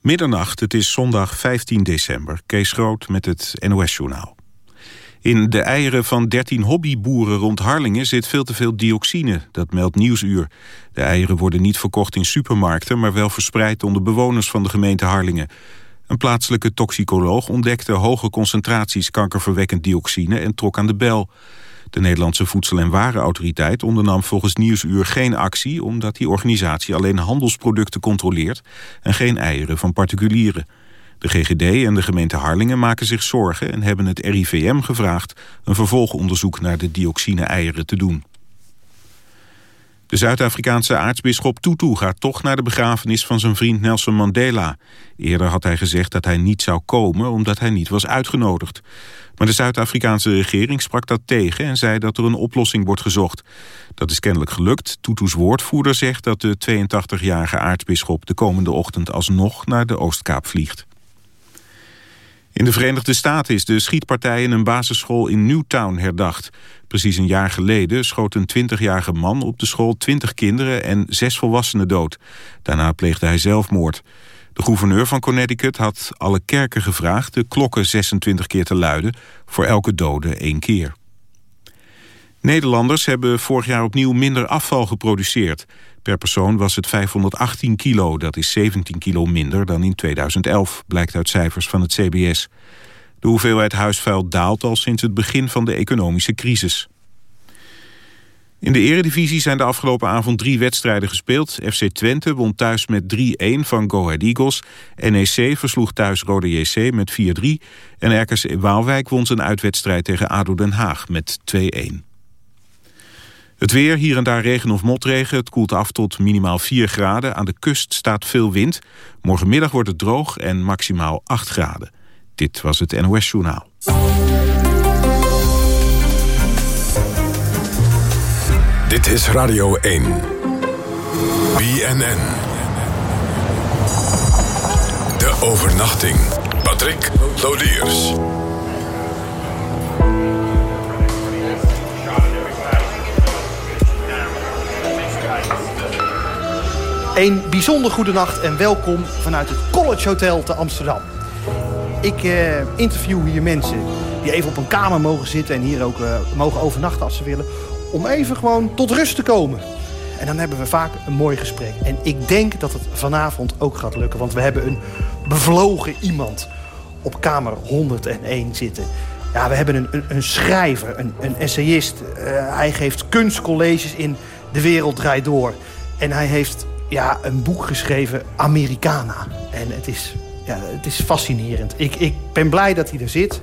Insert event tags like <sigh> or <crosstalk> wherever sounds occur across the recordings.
Middernacht, het is zondag 15 december. Kees Groot met het NOS-journaal. In de eieren van 13 hobbyboeren rond Harlingen zit veel te veel dioxine. Dat meldt Nieuwsuur. De eieren worden niet verkocht in supermarkten... maar wel verspreid onder bewoners van de gemeente Harlingen. Een plaatselijke toxicoloog ontdekte hoge concentraties kankerverwekkend dioxine... en trok aan de bel. De Nederlandse Voedsel- en Warenautoriteit ondernam volgens Nieuwsuur geen actie... omdat die organisatie alleen handelsproducten controleert... en geen eieren van particulieren. De GGD en de gemeente Harlingen maken zich zorgen... en hebben het RIVM gevraagd een vervolgonderzoek naar de dioxine-eieren te doen. De Zuid-Afrikaanse aartsbisschop Tutu gaat toch naar de begrafenis van zijn vriend Nelson Mandela. Eerder had hij gezegd dat hij niet zou komen omdat hij niet was uitgenodigd. Maar de Zuid-Afrikaanse regering sprak dat tegen en zei dat er een oplossing wordt gezocht. Dat is kennelijk gelukt. Tutu's woordvoerder zegt dat de 82-jarige aartsbisschop de komende ochtend alsnog naar de Oostkaap vliegt. In de Verenigde Staten is de schietpartij in een basisschool in Newtown herdacht. Precies een jaar geleden schoot een 20-jarige man op de school 20 kinderen en 6 volwassenen dood. Daarna pleegde hij zelfmoord. De gouverneur van Connecticut had alle kerken gevraagd de klokken 26 keer te luiden, voor elke dode één keer. Nederlanders hebben vorig jaar opnieuw minder afval geproduceerd. Per persoon was het 518 kilo, dat is 17 kilo minder dan in 2011, blijkt uit cijfers van het CBS. De hoeveelheid huisvuil daalt al sinds het begin van de economische crisis. In de eredivisie zijn de afgelopen avond drie wedstrijden gespeeld. FC Twente won thuis met 3-1 van Go Ahead Eagles. NEC versloeg thuis Rode JC met 4-3. En RKC Waalwijk won zijn uitwedstrijd tegen ADO Den Haag met 2-1. Het weer, hier en daar regen of motregen. Het koelt af tot minimaal 4 graden. Aan de kust staat veel wind. Morgenmiddag wordt het droog en maximaal 8 graden. Dit was het NOS Journaal. Dit is Radio 1. BNN. De overnachting. Patrick Lodiers. Een bijzonder goede nacht en welkom vanuit het College Hotel te Amsterdam. Ik eh, interview hier mensen die even op een kamer mogen zitten... en hier ook eh, mogen overnachten als ze willen... om even gewoon tot rust te komen. En dan hebben we vaak een mooi gesprek. En ik denk dat het vanavond ook gaat lukken. Want we hebben een bevlogen iemand op kamer 101 zitten. Ja, we hebben een, een, schrijver, een, een essayist. Uh, hij geeft kunstcolleges in De Wereld Draait Door. En hij heeft ja, een boek geschreven, Americana. En het is, ja, het is fascinerend. Ik, ik ben blij dat hij er zit.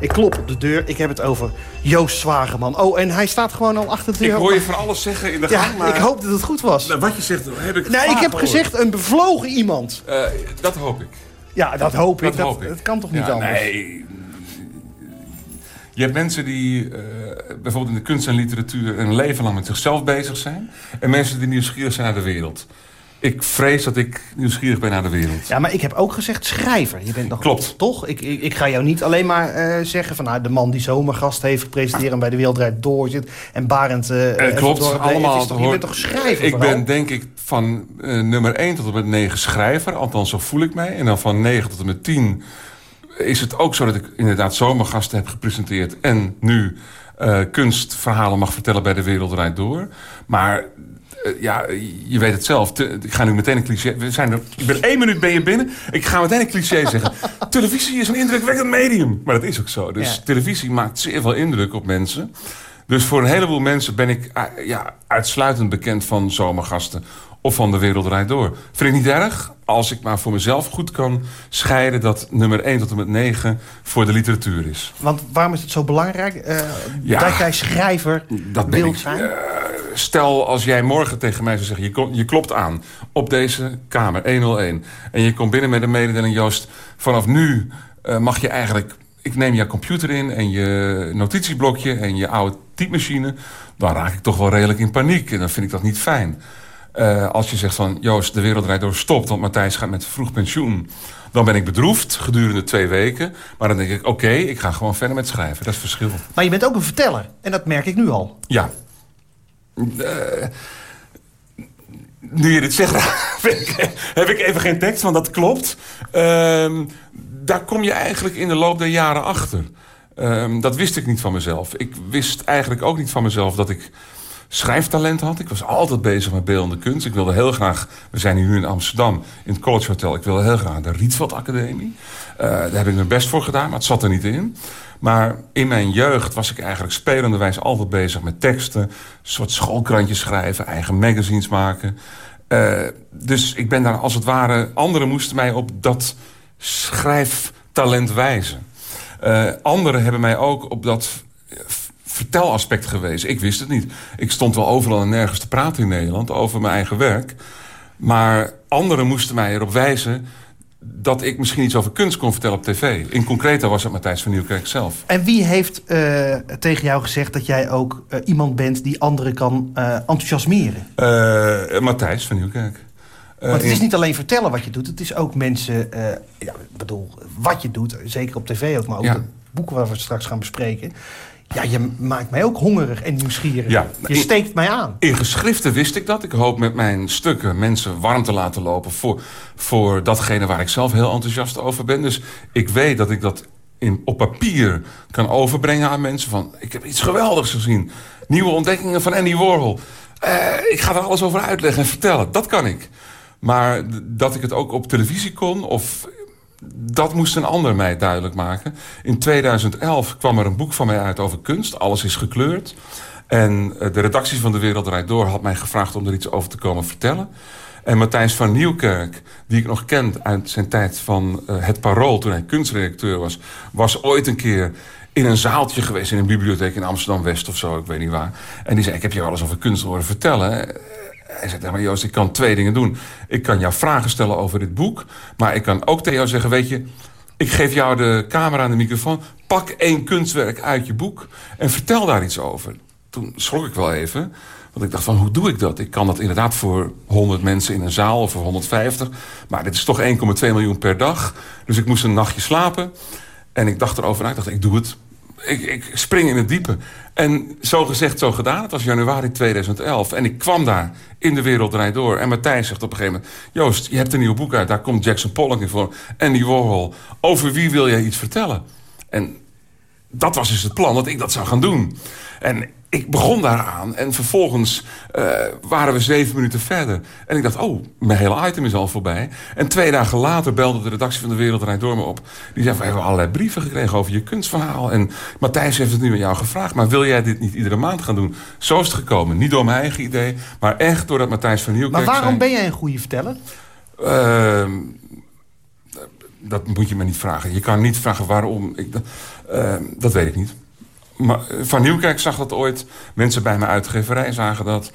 Ik klop op de deur. Ik heb het over Joost Zwageman. Oh, en hij staat gewoon al achter de deur. Ik hoor je van alles zeggen in de ja, gang, maar... ik hoop dat het goed was. Nou, wat je zegt, heb ik Nee, ik heb gezegd een bevlogen iemand. Uh, dat hoop ik. Ja, dat hoop dat ik. Dat, hoop ik. dat kan toch niet anders? Nee. Je hebt mensen die uh, bijvoorbeeld in de kunst en literatuur... een leven lang met zichzelf bezig zijn. En mensen die nieuwsgierig zijn naar de wereld. Ik vrees dat ik nieuwsgierig ben naar de wereld. Ja, maar ik heb ook gezegd schrijver. Je bent nog Klopt. Toch? Ik, ik, ik ga jou niet alleen maar uh, zeggen van... Nou, de man die zomergast heeft gepresenteerd... en bij de Wereldrijd door zit. En Barend... Uh, klopt, door, allemaal. Toch, je bent toch schrijver Ik vooral? ben denk ik van nummer 1 tot en met 9 schrijver. Althans, zo voel ik mij. En dan van 9 tot en met 10 is het ook zo dat ik inderdaad zomergasten heb gepresenteerd. En nu kunstverhalen mag vertellen bij de Wereldrijd door. Maar ja, je weet het zelf. Te, ik ga nu meteen een cliché... We zijn er, ik ben één minuut ben je binnen. Ik ga meteen een cliché <laughs> zeggen. televisie is een indrukwekkend medium. Maar dat is ook zo. Dus Ja. televisie maakt zeer veel indruk op mensen. Dus voor een heleboel mensen ben ik uh, ja, uitsluitend bekend van zomergasten... of van de wereld rijdt door. Vind ik niet erg als ik maar voor mezelf goed kan scheiden... dat nummer 1 tot en met 9 voor de literatuur is. Want waarom is het zo belangrijk uh, Ja, dat jij schrijver Dat wilt ik. zijn? Eh, stel als jij morgen tegen mij zou zeggen... Je, kom- je klopt aan op deze kamer, 101... en je komt binnen met een mededeling... Joost, vanaf nu eh, mag je eigenlijk... ik neem jouw computer in en je notitieblokje... en je oude typemachine... dan raak ik toch wel redelijk in paniek. En dan vind ik dat niet fijn. Eh, als je zegt van... Joost, de wereld rijdt door stopt... want Matthijs gaat met vroeg pensioen... dan ben ik bedroefd gedurende twee weken. Maar dan denk ik, oké, ik ga gewoon verder met schrijven. Dat is het verschil. Maar je bent ook een verteller. En dat merk ik nu al. Ja. Eh, nu je dit zegt, <laughs> heb ik even geen tekst, want dat klopt. Ehm, daar kom je eigenlijk in de loop der jaren achter. Ehm, dat wist ik niet van mezelf. Ik wist eigenlijk ook niet van mezelf dat ik schrijftalent had. Ik was altijd bezig met beeldende kunst. Ik wilde heel graag... We zijn nu in Amsterdam, in het College Hotel. Ik wilde heel graag de Rietveld Academie. Uh, daar heb ik mijn best voor gedaan, maar het zat er niet in. Maar in mijn jeugd was ik eigenlijk spelenderwijs altijd bezig met teksten. Een soort schoolkrantjes schrijven, eigen magazines maken. Uh, dus ik ben daar als het ware... Anderen moesten mij op dat schrijftalent wijzen. Uh, anderen hebben mij ook op dat vertelaspect gewezen. Ik wist het niet. Ik stond wel overal en nergens te praten in Nederland over mijn eigen werk. Maar anderen moesten mij erop wijzen dat ik misschien iets over kunst kon vertellen op tv. In concreto was het Matthijs van Nieuwkerk zelf. En wie heeft uh, tegen jou gezegd dat jij ook uh, iemand bent... die anderen kan uh, enthousiasmeren? Matthijs van Nieuwkerk. Want het is niet alleen vertellen wat je doet. Het is ook mensen... ja, ik bedoel, wat je doet, zeker op tv ook... maar ook ja. de boeken waar we straks gaan bespreken... Ja, je maakt mij ook hongerig en nieuwsgierig. Ja, je steekt mij aan. In geschriften wist ik dat. Ik hoop met mijn stukken mensen warm te laten lopen... voor, voor datgene waar ik zelf heel enthousiast over ben. Dus ik weet dat ik dat in, op papier kan overbrengen aan mensen. Van, ik heb iets geweldigs gezien. Nieuwe ontdekkingen van Andy Warhol. Uh, ik ga er alles over uitleggen en vertellen. Dat kan ik. Maar dat ik het ook op televisie kon... of dat moest een ander mij duidelijk maken. In 2011 kwam er een boek van mij uit over kunst. Alles is gekleurd. En eh, de redactie van De Wereld Draait Door had mij gevraagd om er iets over te komen vertellen. En Matthijs van Nieuwkerk, die ik nog ken uit zijn tijd van uh, Het Parool... toen hij kunstredacteur was, was ooit een keer in een zaaltje geweest... in een bibliotheek in Amsterdam-West of zo, ik weet niet waar. En die zei, ik heb je alles over kunst horen vertellen. Hij zegt, maar Joost, ik kan twee dingen doen. Ik kan jou vragen stellen over dit boek. Maar ik kan ook tegen jou zeggen, weet je... ik geef jou de camera en de microfoon. Pak één kunstwerk uit je boek en vertel daar iets over. Toen schrok ik wel even. Want ik dacht van, hoe doe ik dat? Ik kan dat inderdaad voor 100 mensen in een zaal of voor 150. Maar dit is toch 1,2 miljoen per dag. Dus ik moest een nachtje slapen. En ik dacht erover na. Ik dacht, ik doe het ik, ik, spring in het diepe. En zo gezegd, zo gedaan. Het was januari 2011. En ik kwam daar in de wereld draait door. En Matthijs zegt op een gegeven moment... Joost, je hebt een nieuw boek uit. Daar komt Jackson Pollock in voor. En die Warhol. Over wie wil jij iets vertellen? En dat was dus het plan, dat ik dat zou gaan doen. En ik begon daaraan en vervolgens uh, waren we zeven minuten verder. En ik dacht, oh, mijn hele item is al voorbij. En twee dagen later belde de redactie van De Wereld Rijd Door me op. Die zei, we hebben allerlei brieven gekregen over je kunstverhaal. En Matthijs heeft het nu met jou gevraagd. Maar wil jij dit niet iedere maand gaan doen? Zo is het gekomen. Niet door mijn eigen idee, maar echt doordat Matthijs van Nieuwkerk Maar waarom ben jij een goede verteller? Uh, dat moet je me niet vragen. Je kan niet vragen waarom. Ik, uh, dat weet ik niet. Van Nieuwkerk zag dat ooit. Mensen bij mijn uitgeverij zagen dat.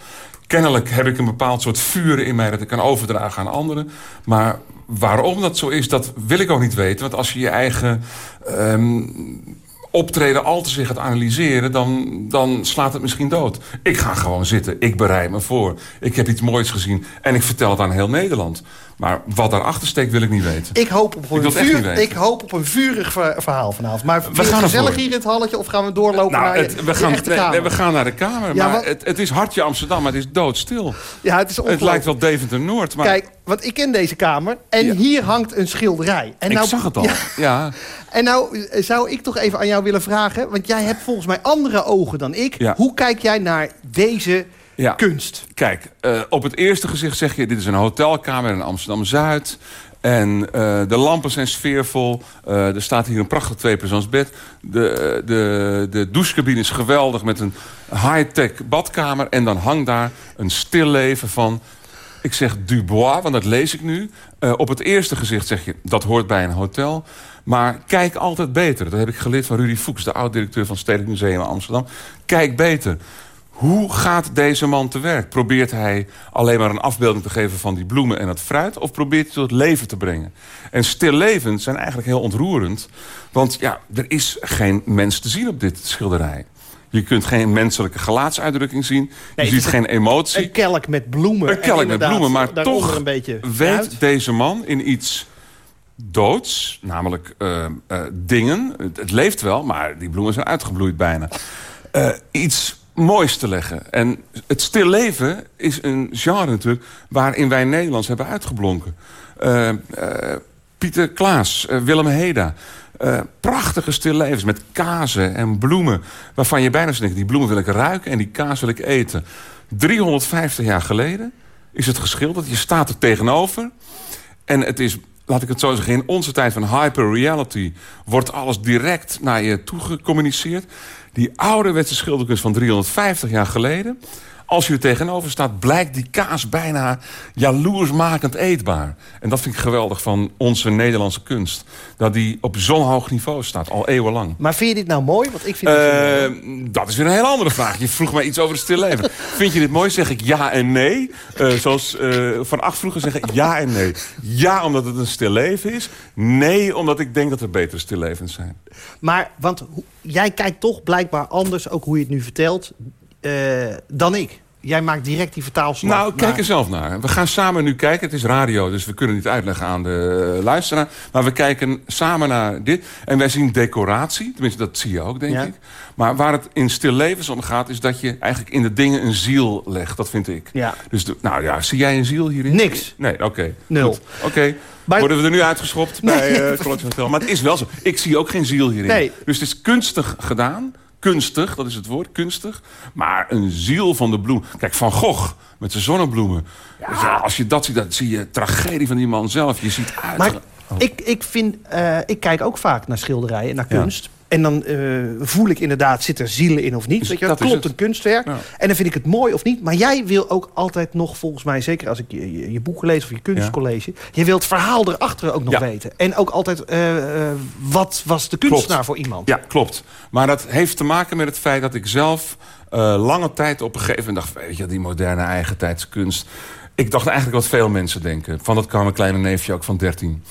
Kennelijk heb ik een bepaald soort vuren in mij... dat ik kan overdragen aan anderen. Maar waarom dat zo is, dat wil ik ook niet weten. Want als je je eigen um, optreden al te zich gaat analyseren... Dan, dan slaat het misschien dood. Ik ga gewoon zitten, ik bereid me voor. Ik heb iets moois gezien en ik vertel het aan heel Nederland. Maar wat daarachter steekt, wil ik niet weten. Ik hoop op een, ik vuur, ik hoop op een vurig verhaal vanavond. Maar we gaan gezellig hier in het halletje of gaan we doorlopen nou, naar het, we gaan, nee, we gaan naar de kamer. Ja, maar het, het, is hartje Amsterdam, maar het is doodstil. Ja, het, is het lijkt wel Deventer-Noord. Maar... Kijk, want ik ken deze kamer en ja. hier hangt een schilderij. En ik nou, zag het al, ja. ja. <laughs> En nou zou ik toch even aan jou willen vragen... want jij hebt volgens mij andere ogen dan ik. Ja. Hoe kijk jij naar deze ja. kunst? Kijk, uh, op het eerste gezicht zeg je... dit is een hotelkamer in Amsterdam-Zuid... En uh, de lampen zijn sfeervol. Uh, er staat hier een prachtig tweepersoonsbed. De, de, de douchecabine is geweldig met een high-tech badkamer. En dan hangt daar een stilleven van... Ik zeg Dubois, want dat lees ik nu. Uh, op het eerste gezicht zeg je, dat hoort bij een hotel. Maar kijk altijd beter. Dat heb ik geleerd van Rudy Fuchs, de oud-directeur van het Stedelijk Museum Amsterdam. Kijk beter. Hoe gaat deze man te werk? Probeert hij alleen maar een afbeelding te geven van die bloemen en het fruit? Of probeert hij tot leven te brengen? En stillevens zijn eigenlijk heel ontroerend. Want ja, er is geen mens te zien op dit schilderij. Je kunt geen menselijke gelaatsuitdrukking zien. Je ziet geen emotie. Een kelk met bloemen. Een kelk met bloemen, maar toch een weet deze man in iets doods, namelijk uh, uh, dingen. Het, leeft wel, maar die bloemen zijn uitgebloeid bijna. Uh, iets moois te leggen. En het stilleven is een genre natuurlijk... waarin wij Nederlands hebben uitgeblonken. Uh, uh, Pieter Klaas, uh, Willem Heda... prachtige stillevens met kazen en bloemen... waarvan je bijna denkt, die bloemen wil ik ruiken... en die kaas wil ik eten. 350 jaar geleden is het geschilderd. Je staat er tegenover. En het is laat ik het zo zeggen, in onze tijd van hyperreality... wordt alles direct naar je toe gecommuniceerd. Die ouderwetse schilderkunst van 350 jaar geleden... als je er tegenover staat, blijkt die kaas bijna jaloersmakend eetbaar. En dat vind ik geweldig van onze Nederlandse kunst. Dat die op zo'n hoog niveau staat, al eeuwenlang. Maar vind je dit nou mooi? Want ik vind uh, dat is weer een hele andere vraag. Je vroeg mij iets over het stilleven. vind je dit mooi? Zeg ik ja en nee. Uh, zoals uh, Van Acht vroeger zeg ik ja en nee. Ja, omdat het een stilleven is. Nee, omdat ik denk dat er betere stillevens zijn. Maar, want jij kijkt toch blijkbaar anders, ook hoe je het nu vertelt, dan ik. Jij maakt direct die vertaalslag. Nou, kijk er zelf naar. We gaan samen nu kijken. Het is radio, dus we kunnen niet uitleggen aan de luisteraar. Maar we kijken samen naar dit. En wij zien decoratie. Tenminste, dat zie je ook, denk ja. ik. Maar waar het in stil levens om gaat... is dat je eigenlijk in de dingen een ziel legt. Dat vind ik. Ja. Dus, de, nou ja, zie jij een ziel hierin? Niks. Nee, oké. Okay. Nul. Oké. Okay. Maar... Worden we er nu uitgeschopt nee. bij uh, College Hotel? Maar het is wel zo. Ik zie ook geen ziel hierin. Nee. Dus het is kunstig gedaan kunstig, dat is het woord, kunstig. Maar een ziel van de bloem. Kijk, Van Gogh met zijn zonnebloemen. Ja. Ja, als je dat ziet, dan zie je tragedie van die man zelf. Je ziet uit... Maar ik, ik, vind, uh, ik kijk ook vaak naar schilderijen, naar kunst. Ja. En dan uh, voel ik inderdaad, zit er zielen in of niet? Dus Weet je, dat klopt een kunstwerk. Ja. En dan vind ik het mooi of niet. Maar jij wil ook altijd nog, volgens mij... zeker als ik je, je, je boeken lees of je kunstcollege... Ja. je wilt het verhaal erachter ook nog weten. En ook altijd, uh, uh, wat was de kunstenaar klopt. voor iemand? Ja, klopt. Maar dat heeft te maken met het feit dat ik zelf... lange tijd op een gegeven moment dacht... weet je, die moderne eigentijdskunst... Ik dacht eigenlijk wat veel mensen denken. Van dat kwam mijn kleine neefje ook van 13.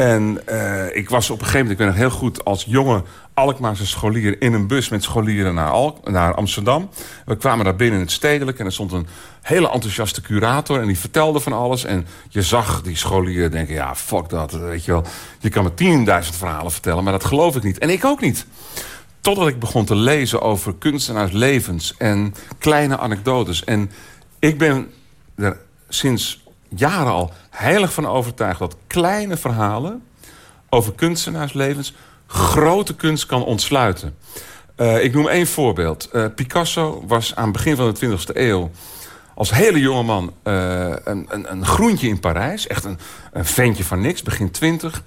En uh, ik was op een gegeven moment, ik ben nog heel goed... als jonge Alkmaarse scholier in een bus met scholieren naar, naar Amsterdam. We kwamen daar binnen in het stedelijk en er stond een hele enthousiaste curator... en die vertelde van alles. En je zag die scholieren denken, ja, fuck dat, weet je wel. Je kan me 10.000 verhalen vertellen, maar dat geloof ik niet. En ik ook niet. Totdat ik begon te lezen over kunstenaars levens en kleine anekdotes. En ik ben er sinds jaren al heilig van overtuigd... dat kleine verhalen over kunstenaarslevens grote kunst kan ontsluiten. Uh, ik noem één voorbeeld. Uh, Picasso was aan het begin van de 20e eeuw... als hele jonge man uh, een, een, een, groentje in Parijs. Echt een, een ventje van niks, begin 20.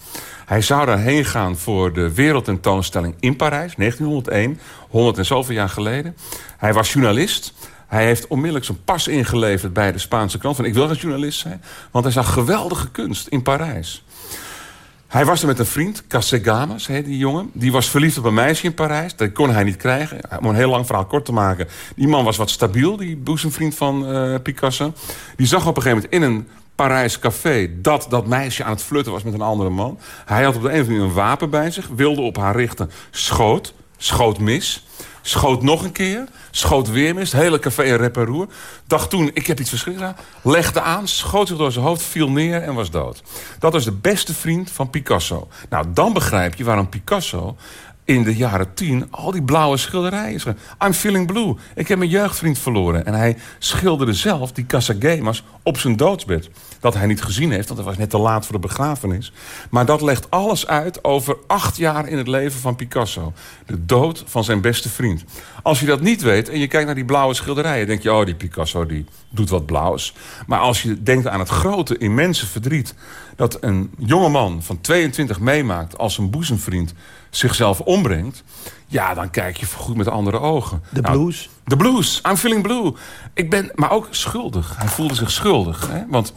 Hij zou daarheen gaan voor de wereldtentoonstelling in Parijs, 1901. 100 en zoveel jaar geleden. Hij was journalist... Hij heeft onmiddellijk zijn pas ingeleverd bij de Spaanse krant. Van ik wil geen journalist zijn. Want hij zag geweldige kunst in Parijs. Hij was er met een vriend, Casegamas, heet die jongen. Die was verliefd op een meisje in Parijs. Dat kon hij niet krijgen. Om een heel lang verhaal kort te maken. Die man was wat stabiel, die boezemvriend van uh, Picasso. Die zag op een gegeven moment in een Parijs café... dat dat meisje aan het flirten was met een andere man. Hij had op de een of andere manier een wapen bij zich. Wilde op haar richten. Schoot. Schoot mis. Schoot nog een keer. Schoot weer mis. Hele café in rep en roer. Dacht toen, ik heb iets verschrikkelijks. Legde aan, schoot zich door zijn hoofd, viel neer en was dood. Dat was de beste vriend van Picasso. Nou, dan begrijp je waarom Picasso in de jaren tien al die blauwe schilderijen. I'm feeling blue. Ik heb mijn jeugdvriend verloren. En hij schilderde zelf die Casagemas op zijn doodsbed. Dat hij niet gezien heeft, want het was net te laat voor de begrafenis. Maar dat legt alles uit over acht jaar in het leven van Picasso. De dood van zijn beste vriend. Als je dat niet weet en je kijkt naar die blauwe schilderijen... denk je, oh, die Picasso die doet wat blauws. Maar als je denkt aan het grote, immense verdriet... dat een jongeman van 22 meemaakt als een boezemvriend zichzelf ombrengt... ja, dan kijk je goed met andere ogen. De nou, blues. De blues. I'm feeling blue. Ik ben, maar ook schuldig. Hij voelde zich schuldig. Hè? Want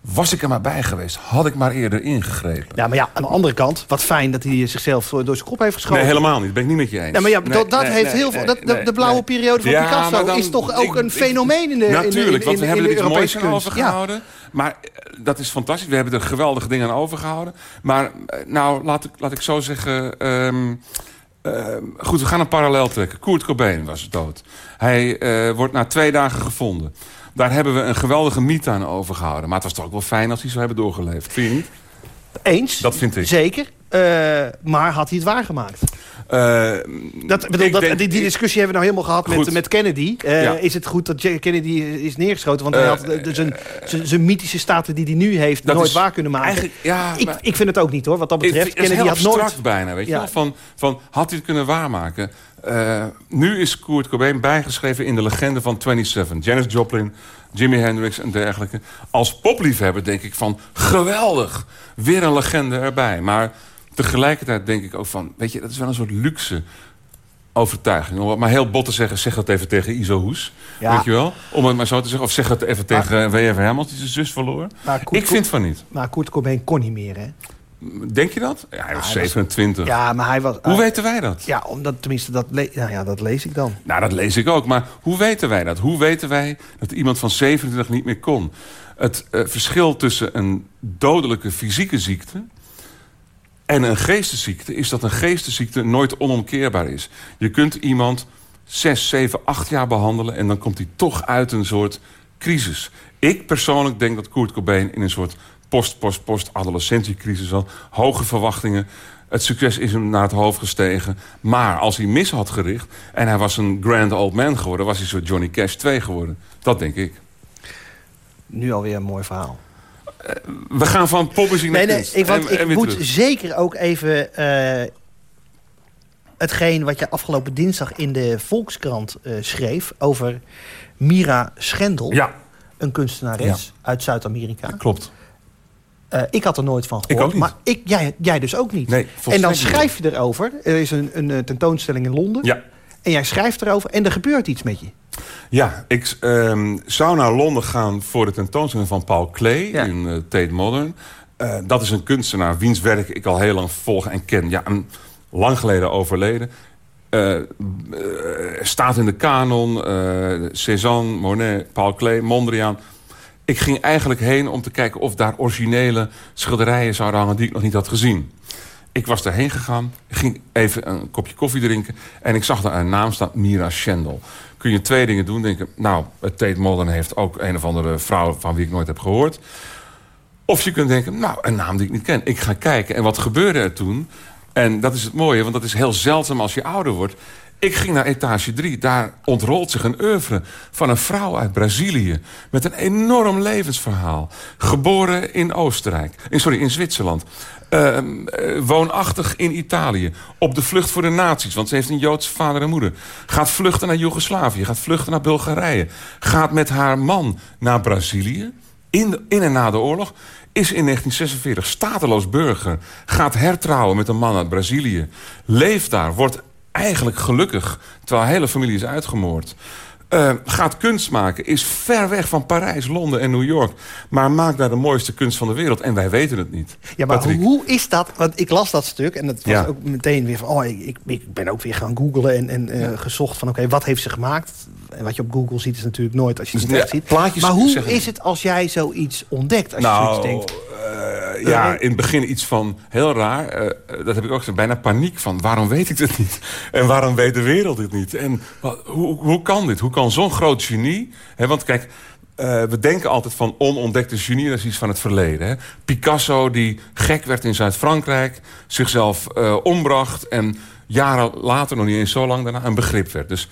was ik er maar bij geweest, had ik maar eerder ingegrepen. Ja, maar ja, aan de andere kant, wat fijn dat hij zichzelf door zijn kop heeft geschoten. Nee, helemaal niet. Dat ben ik niet met je eens. Ja, maar ja, nee, dat, dat nee, heeft nee, heel veel. Dat, de, de, blauwe periode van ja, Picasso dan, is toch ook ik, een fenomeen in de Natuurlijk, in, in, want we hebben er iets moois over gehouden. Ja. Maar dat is fantastisch. We hebben er geweldige dingen aan overgehouden. Maar uh, nou, laat ik, laat ik zo zeggen... Um, uh, goed, we gaan een parallel trekken. Kurt Cobain was dood. Hij uh, wordt na twee dagen gevonden. Daar hebben we een geweldige mythe aan overgehouden. Maar het was toch ook wel fijn als hij zou hebben doorgeleefd. Vind je niet? Eens. Dat vind ik. Zeker. Uh, maar had hij het waargemaakt? Uh, dat, bedoel, dat, die, die, discussie hebben we nou helemaal gehad met, met Kennedy. Uh, ja. Is het goed dat Kennedy is neergeschoten? Want hij had zijn, zijn mythische staten die hij nu heeft nooit waar kunnen maken. Ja, ik, ik vind het ook niet hoor, wat dat betreft. Kennedy had nooit... bijna, weet je wel? Van, van, had hij het kunnen waarmaken? Uh, nu is Kurt Cobain bijgeschreven in de legende van 27. Janis Joplin, Jimi Hendrix en dergelijke. Als popliefhebber denk ik van geweldig. Weer een legende erbij. Maar tegelijkertijd denk ik ook van... weet je, dat is wel een soort luxe overtuiging. Om maar heel bot te zeggen, zeg dat even tegen Iso Hoes. Weet je wel? Om het maar zo te zeggen. Of zeg het even tegen W.F. Hermans, die zijn zus verloor. ik vind van niet. Maar Kurt Cobain kon niet meer, hè? Denk je dat? Ja, hij was 27. ja, maar hij was... Hoe weten wij dat? Ja, omdat, tenminste, dat, nou ja, dat lees ik dan. Nou, dat lees ik ook. Maar hoe weten wij dat? Hoe weten wij dat iemand van 27 niet meer kon? Het uh, verschil tussen een dodelijke fysieke ziekte... en een geestesziekte is dat een geestesziekte nooit onomkeerbaar is. Je kunt iemand 6, 7, 8 jaar behandelen... en dan komt hij toch uit een soort crisis. Ik persoonlijk denk dat Kurt Cobain in een soort post, post, post adolescentiecrisis al. Hoge verwachtingen. Het succes is hem naar het hoofd gestegen. Maar als hij mis had gericht en hij was een grand old man geworden... was hij zo Johnny Cash 2 geworden. Dat denk ik. Nu alweer een mooi verhaal. Uh, we gaan van popmuziek naar nee, nee, ik, want ik moet zeker ook even... Uh, hetgeen wat je afgelopen dinsdag in de Volkskrant uh, schreef... over Mira Schendel. Ja. Een kunstenares ja. uit Zuid-Amerika. Klopt. Uh, ik had er nooit van gehoord. Maar ik, jij, jij dus ook niet. Nee, en dan schrijf je erover. Er is een, een, eh, tentoonstelling in Londen. Ja. En jij schrijft erover en er gebeurt iets met je. Ja, ik um, zou naar Londen gaan voor de tentoonstelling van Paul Klee ja. in uh, Tate Modern. Uh, dat is een kunstenaar wiens werk ik al heel lang volg en ken. Ja, een, lang geleden overleden. Uh, staat in de kanon. Cézanne, Monet, Paul Klee, Mondriaan. Ik ging eigenlijk heen om te kijken of daar originele schilderijen zouden hangen... die ik nog niet had gezien. Ik was daarheen gegaan, ging even een kopje koffie drinken... en ik zag daar een naam staan, Mira Schendel. Kun je twee dingen doen, denken... nou, het Tate Modern heeft ook een of andere vrouw van wie ik nooit heb gehoord... Of je kunt denken, nou, een naam die ik niet ken. Ik ga kijken. En wat gebeurde er toen? En dat is het mooie, want dat is heel zeldzaam als je ouder wordt. Ik ging naar etage 3. Daar ontrolt zich een oeuvre van een vrouw uit Brazilië... met een enorm levensverhaal. Geboren in Oostenrijk. In, sorry, in Zwitserland. Uh, woonachtig in Italië. Op de vlucht voor de nazi's, want ze heeft een Joodse vader en moeder. Gaat vluchten naar Joegoslavië. Gaat vluchten naar Bulgarije. Gaat met haar man naar Brazilië. In, in en na de oorlog is in 1946 stateloos burger. Gaat hertrouwen met een man uit Brazilië. Leeft daar, wordt eigenlijk gelukkig, terwijl haar hele familie is uitgemoord. Uh, gaat kunst maken, is ver weg van Parijs, Londen en New York. Maar maakt daar de mooiste kunst van de wereld. En wij weten het niet. Ja, maar hoe is dat? Want ik las dat stuk en het was ook meteen weer van... oh, ik, ik, ben ook weer gaan googlen en, en uh, gezocht van... oké, wat heeft ze gemaakt? En wat je op Google ziet is natuurlijk nooit als je het echt ziet. Plaatjes maar hoe is het als jij zoiets ontdekt? Als nou, je zoiets denkt... Uh, ja, in het begin iets van heel raar. Uh, dat heb ik ook gezegd. Bijna paniek van waarom weet ik dit niet? <laughs> En waarom weet de wereld dit niet? En wat, hoe, hoe kan dit? Hoe kan zo'n groot genie... Hè, want kijk, uh, we denken altijd van onontdekte genie, dat is iets van het verleden. Hè? Picasso, die gek werd in Zuid-Frankrijk, zichzelf uh, ombracht... en jaren later, nog niet eens zo lang daarna, een begrip werd. Dus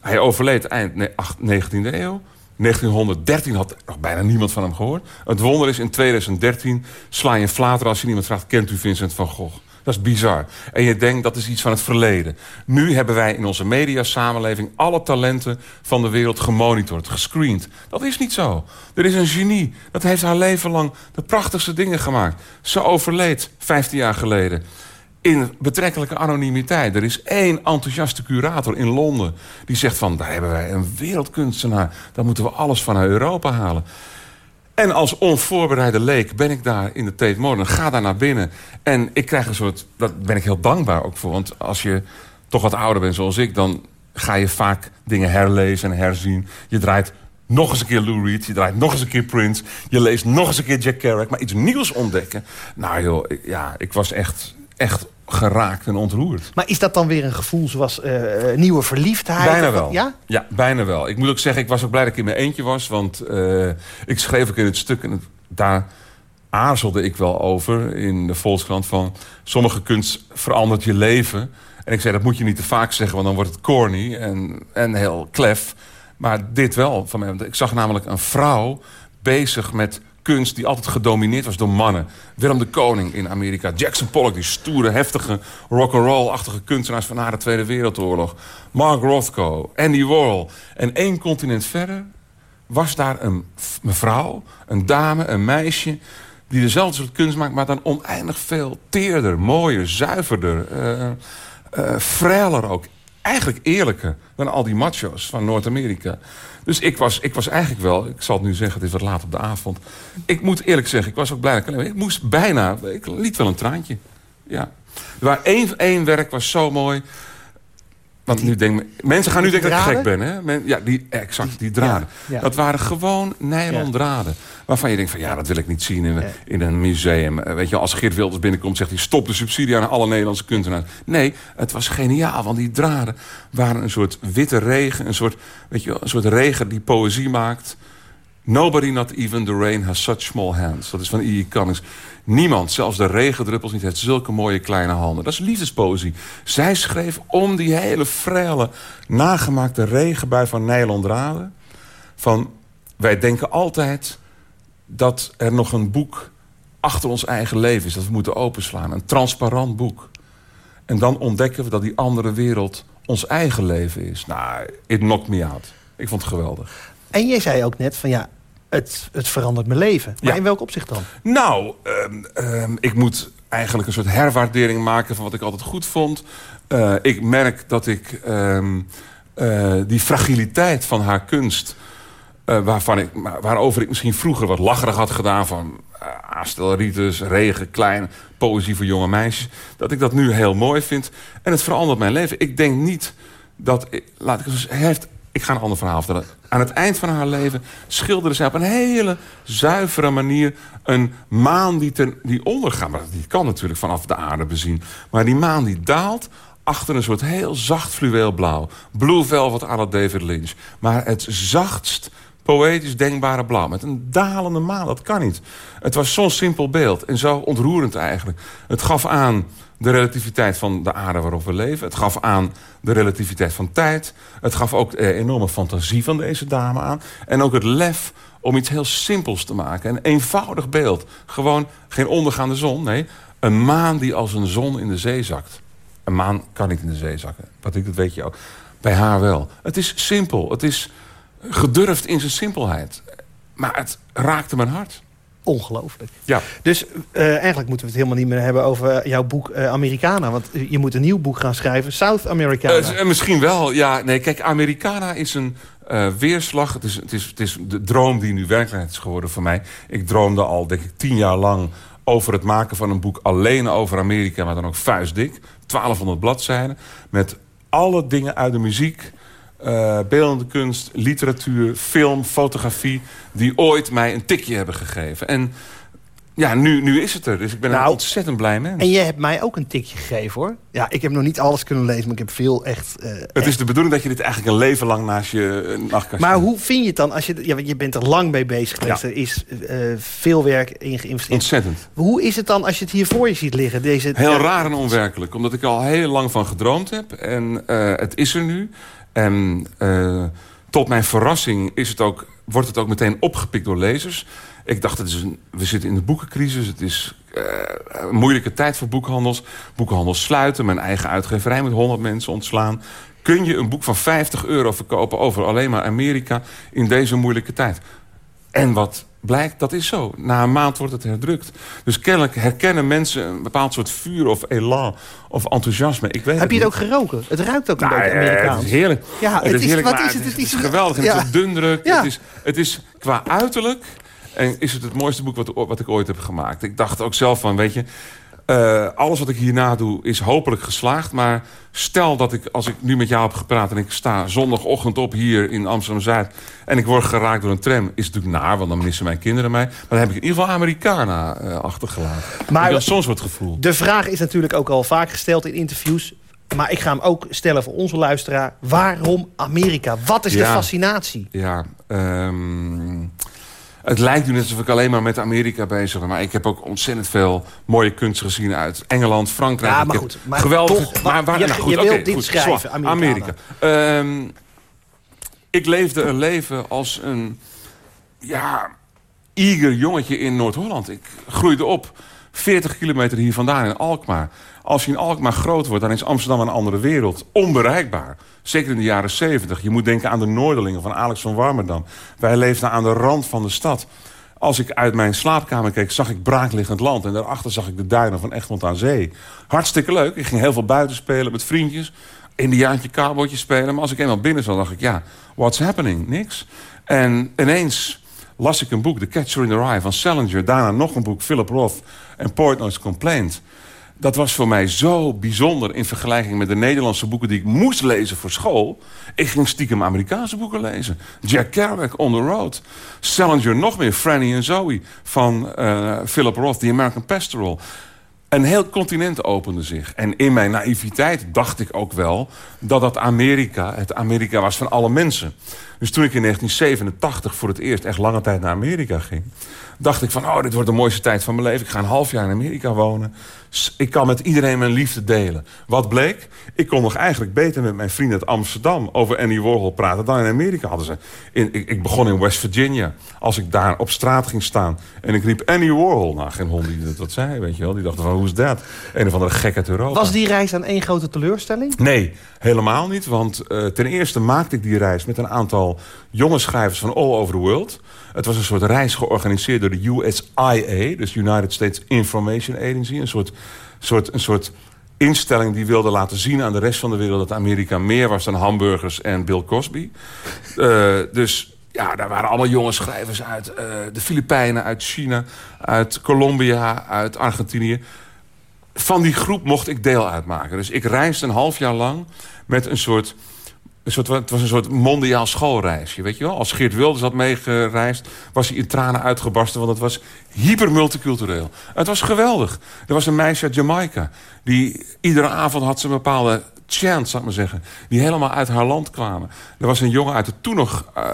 hij overleed eind 19e eeuw. 1913 had nog bijna niemand van hem gehoord. Het wonder is, in 2013 sla je flater als je iemand vraagt... kent u Vincent van Gogh? Dat is bizar. En je denkt, dat is iets van het verleden. Nu hebben wij in onze mediasamenleving... alle talenten van de wereld gemonitord, gescreend. Dat is niet zo. Er is een genie. Dat heeft haar leven lang de prachtigste dingen gemaakt. Ze overleed 15 jaar geleden in betrekkelijke anonimiteit. Er is één enthousiaste curator in Londen... die zegt van, daar hebben wij een wereldkunstenaar... daar moeten we alles van Europa halen. En als onvoorbereide leek ben ik daar in de Tate Modern. Ga daar naar binnen. En ik krijg een soort... Daar ben ik heel dankbaar ook voor. Want als je toch wat ouder bent zoals ik... dan ga je vaak dingen herlezen en herzien. Je draait nog eens een keer Lou Reed. Je draait nog eens een keer Prince. Je leest nog eens een keer Jack Kerouac. Maar iets nieuws ontdekken. Nou joh, ja, ik was echt, echt geraakt en ontroerd. Maar is dat dan weer een gevoel zoals uh, nieuwe verliefdheid? Bijna wel. Ja? ja, bijna wel. Ik moet ook zeggen, ik was ook blij dat ik in mijn eentje was. Want uh, ik schreef ook in het stuk... en het, daar aarzelde ik wel over in de Volkskrant... van sommige kunst verandert je leven... En ik zei, dat moet je niet te vaak zeggen, want dan wordt het corny en, en heel klef. Maar dit wel van mij. Ik zag namelijk een vrouw bezig met kunst die altijd gedomineerd was door mannen. Willem de Koning in Amerika. Jackson Pollock, die stoere, heftige rock'n'roll-achtige kunstenaars van na de Tweede Wereldoorlog. Mark Rothko, Andy Warhol. En één continent verder was daar een mevrouw, een dame, een meisje... die dezelfde soort kunst maakt, maar dan oneindig veel teerder, mooier, zuiverder... Uh, ook. Eigenlijk eerlijker dan al die macho's van Noord-Amerika. Dus ik was, ik was eigenlijk wel, ik zal het nu zeggen, het is wat laat op de avond. Ik moet eerlijk zeggen, ik was ook blij. Ik moest bijna, ik liet wel een traantje. Ja. Maar één, één werk was zo mooi. Want nu denk, mensen gaan nu denken dat ik gek ben. Hè? ja, die, exact, die draden. Dat waren gewoon nylon draden. Waarvan je denkt van ja, dat wil ik niet zien in, in een museum. Eh, weet je, als Geert Wilders binnenkomt, zegt hij stop de subsidie aan alle Nederlandse kunstenaars. Nee, het was geniaal, want die draden waren een soort witte regen. Een soort, weet je, een soort regen die poëzie maakt. Nobody, not even the rain, has such small hands. Dat is van E.E. Cummings. Niemand, zelfs de regendruppels niet, heeft zulke mooie kleine handen. Dat is liefdespoëzie. Zij schreef om die hele frele, nagemaakte regenbui van nylon draden... van, wij denken altijd dat er nog een boek achter ons eigen leven is. Dat we moeten openslaan. Een transparant boek. En dan ontdekken we dat die andere wereld ons eigen leven is. Nou, it knocked me out. Ik vond het geweldig. En jij zei ook net van ja, het, het verandert mijn leven. Maar in welk opzicht dan? Nou, ehm, ehm, ik moet eigenlijk een soort herwaardering maken... van wat ik altijd goed vond. Uh, ik merk dat ik ehm, eh, die fragiliteit van haar kunst... Uh, waarvan ik, waarover ik misschien vroeger wat lacherig had gedaan... van Astelritus, regen, klein, poëzie voor jonge meisjes... dat ik dat nu heel mooi vind. En het verandert mijn leven. Ik denk niet dat... laat ik eens, heeft ik ga een ander verhaal vertellen. Aan het eind van haar leven schilderde zij op een hele zuivere manier... een maan die, ten, die ondergaat. Die kan natuurlijk vanaf de aarde bezien. Maar die maan die daalt achter een soort heel zacht fluweelblauw. Blue velvet aan het David Lynch. Maar het zachtst poëtisch denkbare blauw. Met een dalende maan, dat kan niet. Het was zo'n simpel beeld en zo ontroerend eigenlijk. Het gaf aan de relativiteit van de aarde waarop we leven. Het gaf aan de relativiteit van tijd. Het gaf ook de enorme fantasie van deze dame aan. En ook het lef om iets heel simpels te maken. Een eenvoudig beeld. Gewoon geen ondergaande zon, nee. Een maan die als een zon in de zee zakt. Een maan kan niet in de zee zakken. Wat ik, dat weet je ook. Bij haar wel. Het is simpel. Het is gedurfd in zijn simpelheid. Maar het raakte mijn hart ongelooflijk. Ja. Dus uh, eigenlijk moeten we het helemaal niet meer hebben over jouw boek uh, Americana. Want je moet een nieuw boek gaan schrijven, South Americana. Uh, misschien wel, ja. Nee, kijk, Americana is een weerslag. Het is, het, is, het is de droom die nu werkelijkheid is geworden voor mij. Ik droomde al, denk ik, tien jaar lang over het maken van een boek alleen over Amerika... maar dan ook vuistdik, 1200 bladzijden... met alle dingen uit de muziek, uh, beeldende kunst, literatuur, film, fotografie... die ooit mij een tikje hebben gegeven. En ja, nu, nu is het er. Dus ik ben nou, een ontzettend blij mens. En je hebt mij ook een tikje gegeven, hoor. Ja, ik heb nog niet alles kunnen lezen, maar ik heb veel echt... Uh, het is de bedoeling dat je dit eigenlijk een leven lang naast je uh, nachtkastje... Maar hoe vind je het dan, als je... Ja, je bent er lang mee bezig geweest. Er is uh, veel werk in geïnvesteerd. Ontzettend. Hoe is het dan als je het hier voor je ziet liggen? Deze, heel raar en onwerkelijk. Omdat ik al heel lang van gedroomd heb. En het is er nu. En uh, tot mijn verrassing is het ook, wordt het ook meteen opgepikt door lezers. Ik dacht, het we zitten in de boekencrisis. Het is uh, een moeilijke tijd voor boekhandels. Boekhandels sluiten. Mijn eigen uitgeverij met 100 mensen ontslaan. Kun je een boek van 50 euro verkopen over alleen maar Amerika... in deze moeilijke tijd? En wat blijkt, dat is zo. Na een maand wordt het herdrukt. Dus kennelijk herkennen mensen een bepaald soort vuur of elan of enthousiasme. Ik weet Heb je het ook geroken? Het ruikt ook een nou, beetje Amerikaans. Het is heerlijk. Ja, het, is, heerlijk, wat is het? Het is, geweldig. Het is dundruk. Ja. Het, is, het is qua uiterlijk... En is het het mooiste boek wat, wat ik ooit heb gemaakt. Ik dacht ook zelf van, weet je... Uh, alles wat ik hierna doe is hopelijk geslaagd. Maar stel dat ik, als ik nu met jou heb gepraat... en ik sta zondagochtend op hier in Amsterdam-Zuid... en ik word geraakt door een tram, is het natuurlijk naar... want dan missen mijn kinderen mij. Maar dan heb ik in ieder geval Americana uh, achtergelaten. Maar dat soms wat gevoel. De vraag is natuurlijk ook al vaak gesteld in interviews... Maar ik ga hem ook stellen voor onze luisteraar. Waarom Amerika? Wat is de fascinatie? Ja, um, Het lijkt nu net alsof ik alleen maar met Amerika bezig ben. Maar ik heb ook ontzettend veel mooie kunst gezien uit Engeland, Frankrijk. Ja, maar goed, maar geweldig. toch, maar, waar, je- nou goed, je wilt dit goed, schrijven, zwaar. Amerika. Ehm, ik leefde een leven als een ja, eager jongetje in Noord-Holland. Ik groeide op 40 kilometer hier vandaan in Alkmaar. Als je in Alkmaar groot wordt, dan is Amsterdam een andere wereld. Onbereikbaar. Zeker in de jaren 70. Je moet denken aan de Noorderlingen van Alex van Warmerdam. Wij leefden aan de rand van de stad. Als ik uit mijn slaapkamer keek, zag ik braakliggend land. En daarachter zag ik de duinen van Egmond aan Zee. Hartstikke leuk. Ik ging heel veel buiten spelen met vriendjes. Indiaantje, kabeltje spelen. Maar als ik eenmaal binnen zat, dacht ik, ja, what's happening? Niks. En ineens las ik een boek, The Catcher in the Rye van Salinger. Daarna nog een boek, Philip Roth en Portnoy's Complaint. Dat was voor mij zo bijzonder in vergelijking met de Nederlandse boeken die ik moest lezen voor school. Ik ging stiekem Amerikaanse boeken lezen. Jack Kerouac, On the Road. Salinger nog meer, Franny en Zoe van eh, Philip Roth, The American Pastoral. Een heel continent opende zich. En in mijn naïviteit dacht ik ook wel dat dat Amerika het Amerika was van alle mensen. Dus toen ik in 1987 voor het eerst echt lange tijd naar Amerika ging... dacht ik van, oh, dit wordt de mooiste tijd van mijn leven. Ik ga een half jaar in Amerika wonen. Ik kan met iedereen mijn liefde delen. Wat bleek? Ik kon nog eigenlijk beter met mijn vrienden uit Amsterdam... over Andy Warhol praten dan in Amerika hadden ze. In, ik, ik begon in West Virginia. Als ik daar op straat ging staan en ik riep Andy Warhol... nou, geen hond die dat wat zei, weet je wel. Die dachten van, hoe is dat? Een of andere gek uit Europa. Was die reis dan één grote teleurstelling? Nee, helemaal niet. Want eh, ten eerste maakte ik die reis met een aantal jonge schrijvers van all over the world. Het was een soort reis georganiseerd door de USIA, dus United States Information Agency. Een soort, soort, een soort instelling die wilde laten zien aan de rest van de wereld... dat Amerika meer was dan hamburgers en Bill Cosby. Eh, dus ja, daar waren allemaal jonge schrijvers uit eh, de Filipijnen, uit China... uit Colombia, uit Argentinië van die groep mocht ik deel uitmaken. Dus ik reisde een half jaar lang met een soort... Een soort het was een soort mondiaal schoolreisje, weet je wel? Als Geert Wilders had meegereisd, was hij in tranen uitgebarsten... want het was hyper multicultureel. Het was geweldig. Er was een meisje uit Jamaica... die iedere avond had ze een bepaalde chant, zou ik maar zeggen... die helemaal uit haar land kwamen. Er was een jongen uit de toen nog eh,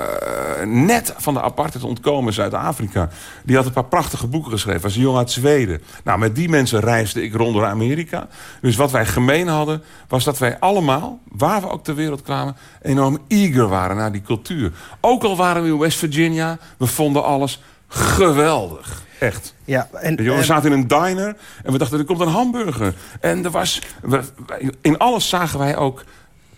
net van de apartheid ontkomen Zuid-Afrika. Die had een paar prachtige boeken geschreven. was een jongen uit Zweden. Nou, met die mensen reisde ik rond door Amerika. Dus wat wij gemeen hadden, was dat wij allemaal... waar we ook ter wereld kwamen, enorm eager waren naar die cultuur. Ook al waren we in West Virginia, we vonden alles geweldig. Echt. Ja, en, je wel, we en- zaten in een diner en we dachten, er komt een hamburger. En er was, we- in alles zagen wij ook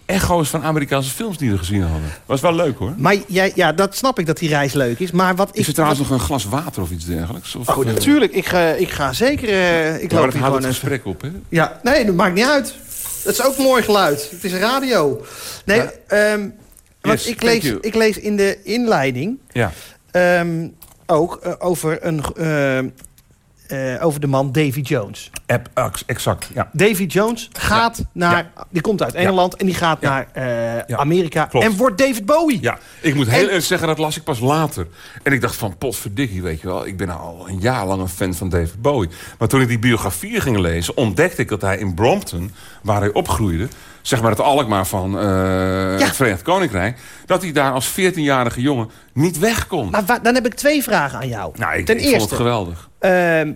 echo's van Amerikaanse films die we gezien hadden. Was wel leuk hoor. maar jij, ja, dat snap ik dat die reis leuk is. Maar wat Is ik... er trouwens nog een glas water of iets dergelijks? Of, Oh, natuurlijk. Ik ga, ik ga zeker... eh, ik ja, maar loop dat het even... op, hè? Ja, nee, dat maakt niet uit. Dat is ook mooi geluid. Het is radio. Nee, Ja. ehm, want ik, lees, ik lees in de inleiding Ja. ehm, ook eh, over, een, ehm, eh, over de man Davy Jones. Exact, ja. Davy Jones gaat naar... Die komt uit Engeland en die gaat naar eh. Amerika. Klopt. En wordt David Bowie. Ja, ik moet heel En- eerlijk zeggen, dat las ik pas later. En ik dacht van, potverdikkie, weet je wel. Ik ben al een jaar lang een fan van David Bowie. Maar toen ik die biografie ging lezen, ontdekte ik dat hij in Brompton, waar hij opgroeide... zeg maar het Alkmaar van eh, het Verenigd Koninkrijk... dat hij daar als 14-jarige jongen niet weg kon. Maar dan heb ik twee vragen aan jou. nou, ik, Ten ik vond eerste, het geweldig. ehm,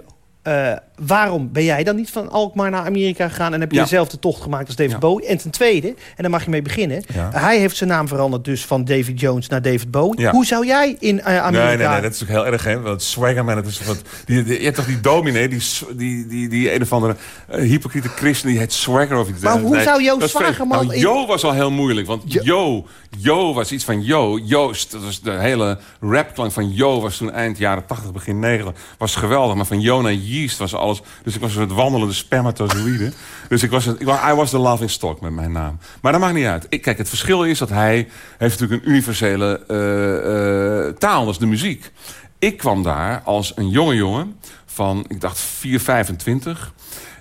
eh, waarom ben jij dan niet van Alkmaar naar Amerika gegaan... en heb je Ja. dezelfde tocht gemaakt als David Ja. Bowie? En ten tweede, en daar mag je mee beginnen... Ja. hij heeft zijn naam veranderd dus van David Jones naar David Bowie. Hoe zou jij in eh, Amerika... Nee, nee, nee, dat is ook heel erg, hè. Want Swaggerman, dat is wat... Die, die- je hebt toch die dominee, die, die, die, die een of andere eh, hypocriete christen... die heet Swagger of iets Maar hoe zou Jo dat is vreemd. Zwagerman Nou, in- Jo was al heel moeilijk, want Jo- Jo... Jo was iets van Jo. Joost, dat was de hele rapklank van Jo... was toen eind jaren 80, begin 90. Was geweldig, maar van Jo naar Yeast was alles... Dus ik was een soort wandelende spermatozoïde. dus ik was, het- ik I was the laughing stock met mijn naam. Maar dat maakt niet uit. Ik, kijk, het verschil is dat hij... heeft natuurlijk een universele eh, eh, taal, dat is de muziek. Ik kwam daar als een jonge jongen van, ik dacht 4, 25...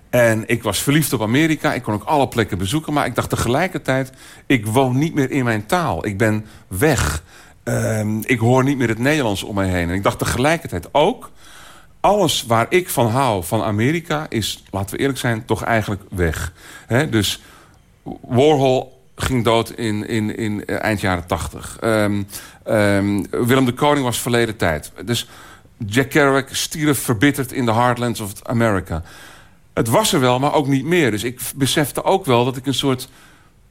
En ik was verliefd op Amerika. Ik kon ook alle plekken bezoeken. Maar ik dacht tegelijkertijd, ik woon niet meer in mijn taal. Ik ben weg. Ehm, ik hoor niet meer het Nederlands om mij heen. En ik dacht tegelijkertijd ook... alles waar ik van hou van Amerika is, laten we eerlijk zijn, toch eigenlijk weg. Dus Warhol ging dood in, in, in eind jaren tachtig. Ehm, ehm, Willem de Koning was verleden tijd. Dus Jack Kerouac stierf verbitterd in de heartlands of America. Het was er wel, maar ook niet meer. Dus ik besefte ook wel dat ik een soort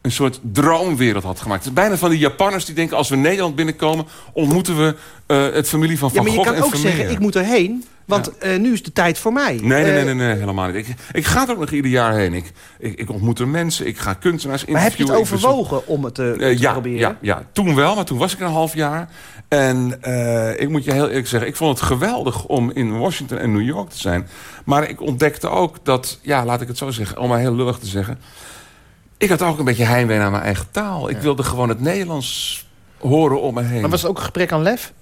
een soort droomwereld had gemaakt. Het is bijna van die Japanners die denken... als we Nederland binnenkomen, ontmoeten we uh, het familie van Van Gogh en Ja, maar je kan ook zeggen, ik moet erheen... Want Ja. eh, nu is de tijd voor mij. Nee, nee, Eh, nee, nee, nee, helemaal niet. Ik, ik ga er ook nog ieder jaar heen. Ik, ik, ik ontmoet er mensen, ik ga kunstenaars Maar heb je het interviewen, bezoek- overwogen om het te, Eh, te ja, proberen? ja, ja, toen wel, maar toen was ik een half jaar. En eh, ik moet je heel eerlijk zeggen, ik vond het geweldig om in Washington en New York te zijn. Maar ik ontdekte ook dat, ja, laat ik het zo zeggen, om maar heel lullig te zeggen. Ik had ook een beetje heimwee naar mijn eigen taal. Ik wilde gewoon het Nederlands horen om me heen. Maar was het ook een gebrek aan lef?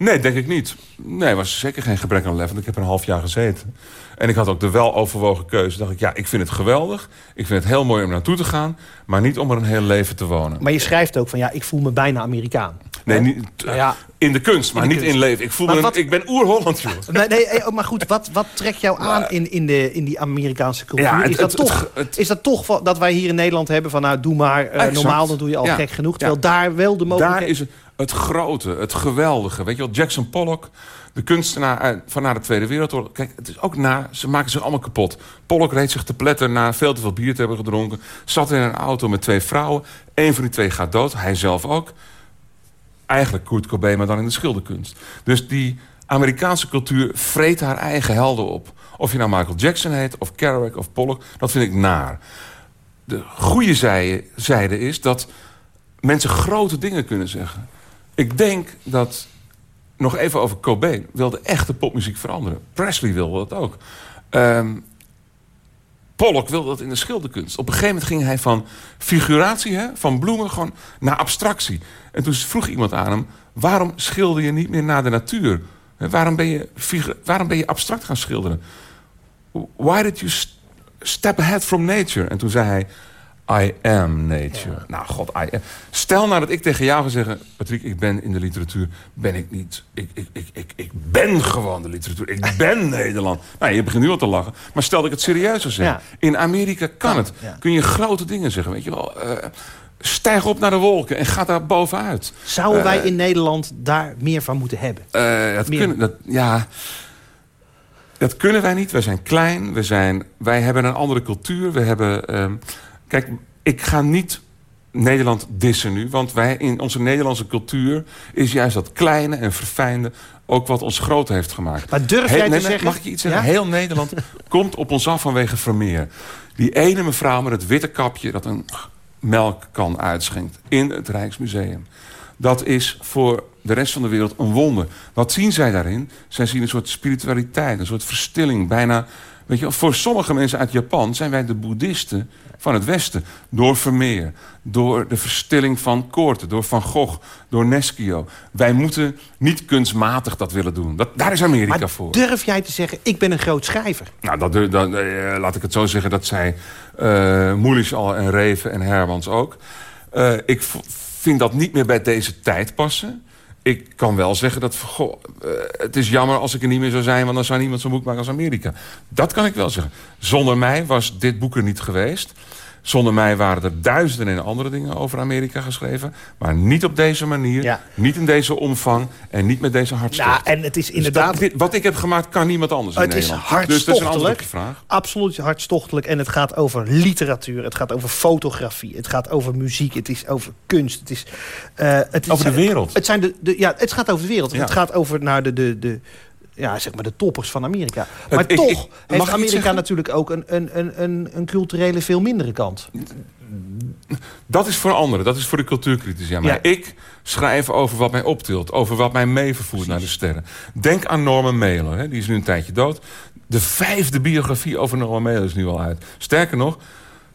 Nee, denk ik niet. Nee, was zeker geen gebrek aan lef. Want ik heb een half jaar gezeten. En ik had ook de weloverwogen keuze. dacht ik, ja, ik vind het geweldig. Ik vind het heel mooi om naartoe te gaan. Maar niet om er een heel leven te wonen. Maar je schrijft ook van ja, ik voel me bijna Amerikaan. Nee, niet, Nou ja. in de kunst, maar In de niet kunst. in leven. Ik, voel Maar me een- wat- ik ben oer-Holland, joh. <laughs> Nee, nee, eh, maar goed, wat, wat trekt jou aan in, in, de, in die Amerikaanse cultuur? Ja, het- is, dat het- toch, het- is dat toch van- dat wij hier in Nederland hebben van nou, doe maar eh, normaal, dan doe je al Ja. gek genoeg. Terwijl daar wel de mogelijkheid... Daar is het, grote, het geweldige. Weet je wel, Jackson Pollock, de kunstenaar van na de Tweede Wereldoorlog. Kijk, het is ook na, ze maken zich allemaal kapot. Pollock reed zich te pletter na veel te veel bier te hebben gedronken. Zat in een auto met twee vrouwen. Eén van die twee gaat dood, hij zelf ook. Eigenlijk Kurt Cobain, maar dan in de schilderkunst. Dus die Amerikaanse cultuur vreet haar eigen helden op. Of je nou Michael Jackson heet, of Kerouac, of Pollock. Dat vind ik naar. De goede zijde is dat mensen grote dingen kunnen zeggen. Ik denk dat, nog even over Cobain... wilde echt de popmuziek veranderen. Presley wilde dat ook. Ehm, Pollock wilde dat in de schilderkunst. Op een gegeven moment ging hij van figuratie, hè, van bloemen, gewoon naar abstractie. En toen vroeg iemand aan hem... waarom schilder je niet meer naar de natuur? Waarom ben je, waarom ben je abstract gaan schilderen? Why did you st- step ahead from nature? En toen zei hij... I am nature. Nou, god, I am. Stel nou dat ik tegen jou ga zeggen... Patrick, ik ben in de literatuur. Ben ik niet. Ik, ik, ik, ik, ik ben gewoon de literatuur. Ik <laughs> ben Nederland. Nou, je begint nu al te lachen. Maar stel dat ik het serieus zou zeggen. Ja. In Amerika kan het. ja. Kun je grote dingen zeggen, weet je wel. Eh, stijg op naar de wolken en ga daar bovenuit. Zouden wij Eh, in Nederland daar meer van moeten hebben? eh, dat, Meer. kunnen, dat, ja, dat kunnen wij niet. Wij zijn klein. We zijn, wij hebben een andere cultuur. We hebben, ehm, kijk, ik ga niet Nederland dissen nu. Want wij in onze Nederlandse cultuur is juist dat kleine en verfijnde... ook wat ons groot heeft gemaakt. Maar durf Heel- jij te nee, zeggen- Mag ik je iets zeggen? Ja? Heel Nederland <laughs> komt op ons af vanwege Vermeer. Die ene mevrouw met het witte kapje... dat een melkkan uitschenkt in het Rijksmuseum. Dat is voor de rest van de wereld een wonder. Wat zien zij daarin? Zij zien een soort spiritualiteit, een soort verstilling. Bijna, weet je, voor sommige mensen uit Japan zijn wij de boeddhisten van het Westen. Door Vermeer, door de verstilling van Koorten, door Van Gogh, door Neschio. Wij moeten niet kunstmatig dat willen doen. Dat, daar is Amerika Maar voor. durf jij te zeggen, ik ben een groot schrijver? Nou, dat, dat, eh, laat ik het zo zeggen. Dat zei eh Moelisch al en Reven en Hermans ook. Eh, ik vind dat niet meer bij deze tijd passen. Ik kan wel zeggen dat... Goh, eh, het is jammer als ik er niet meer zou zijn... want dan zou niemand zo'n boek maken als Amerika. Dat kan ik wel zeggen. Zonder mij was dit boek er niet geweest. Zonder mij waren er duizenden en andere dingen over Amerika geschreven. Maar niet op deze manier. Ja. Niet in deze omvang. En niet met deze hartstocht. Nou, en het is Dus inderdaad... dat- wat ik heb gemaakt kan niemand anders in Het is Nederland. Dus dat is een hartstochtelijk. je vraag. Absoluut hartstochtelijk. En het gaat over literatuur. Het gaat over fotografie. Het gaat over muziek. Het is over kunst. Het is, eh, het is, Over de wereld. Het, zijn de, de, ja, het gaat over de wereld. Ja. Het gaat over naar de, de, de, ja, zeg maar de toppers van Amerika. Maar Het- toch ik- mag ik heeft Amerika natuurlijk ook een, een, een, een, een culturele veel mindere kant. Dat is voor anderen, dat is voor de cultuurcritici. Ja, maar Ja. ik schrijf over wat mij optilt, over wat mij mee vervoert naar de sterren. Denk aan Norman Mailer, hè, die is nu een tijdje dood. De vijfde biografie over Norman Mailer is nu al uit. Sterker nog,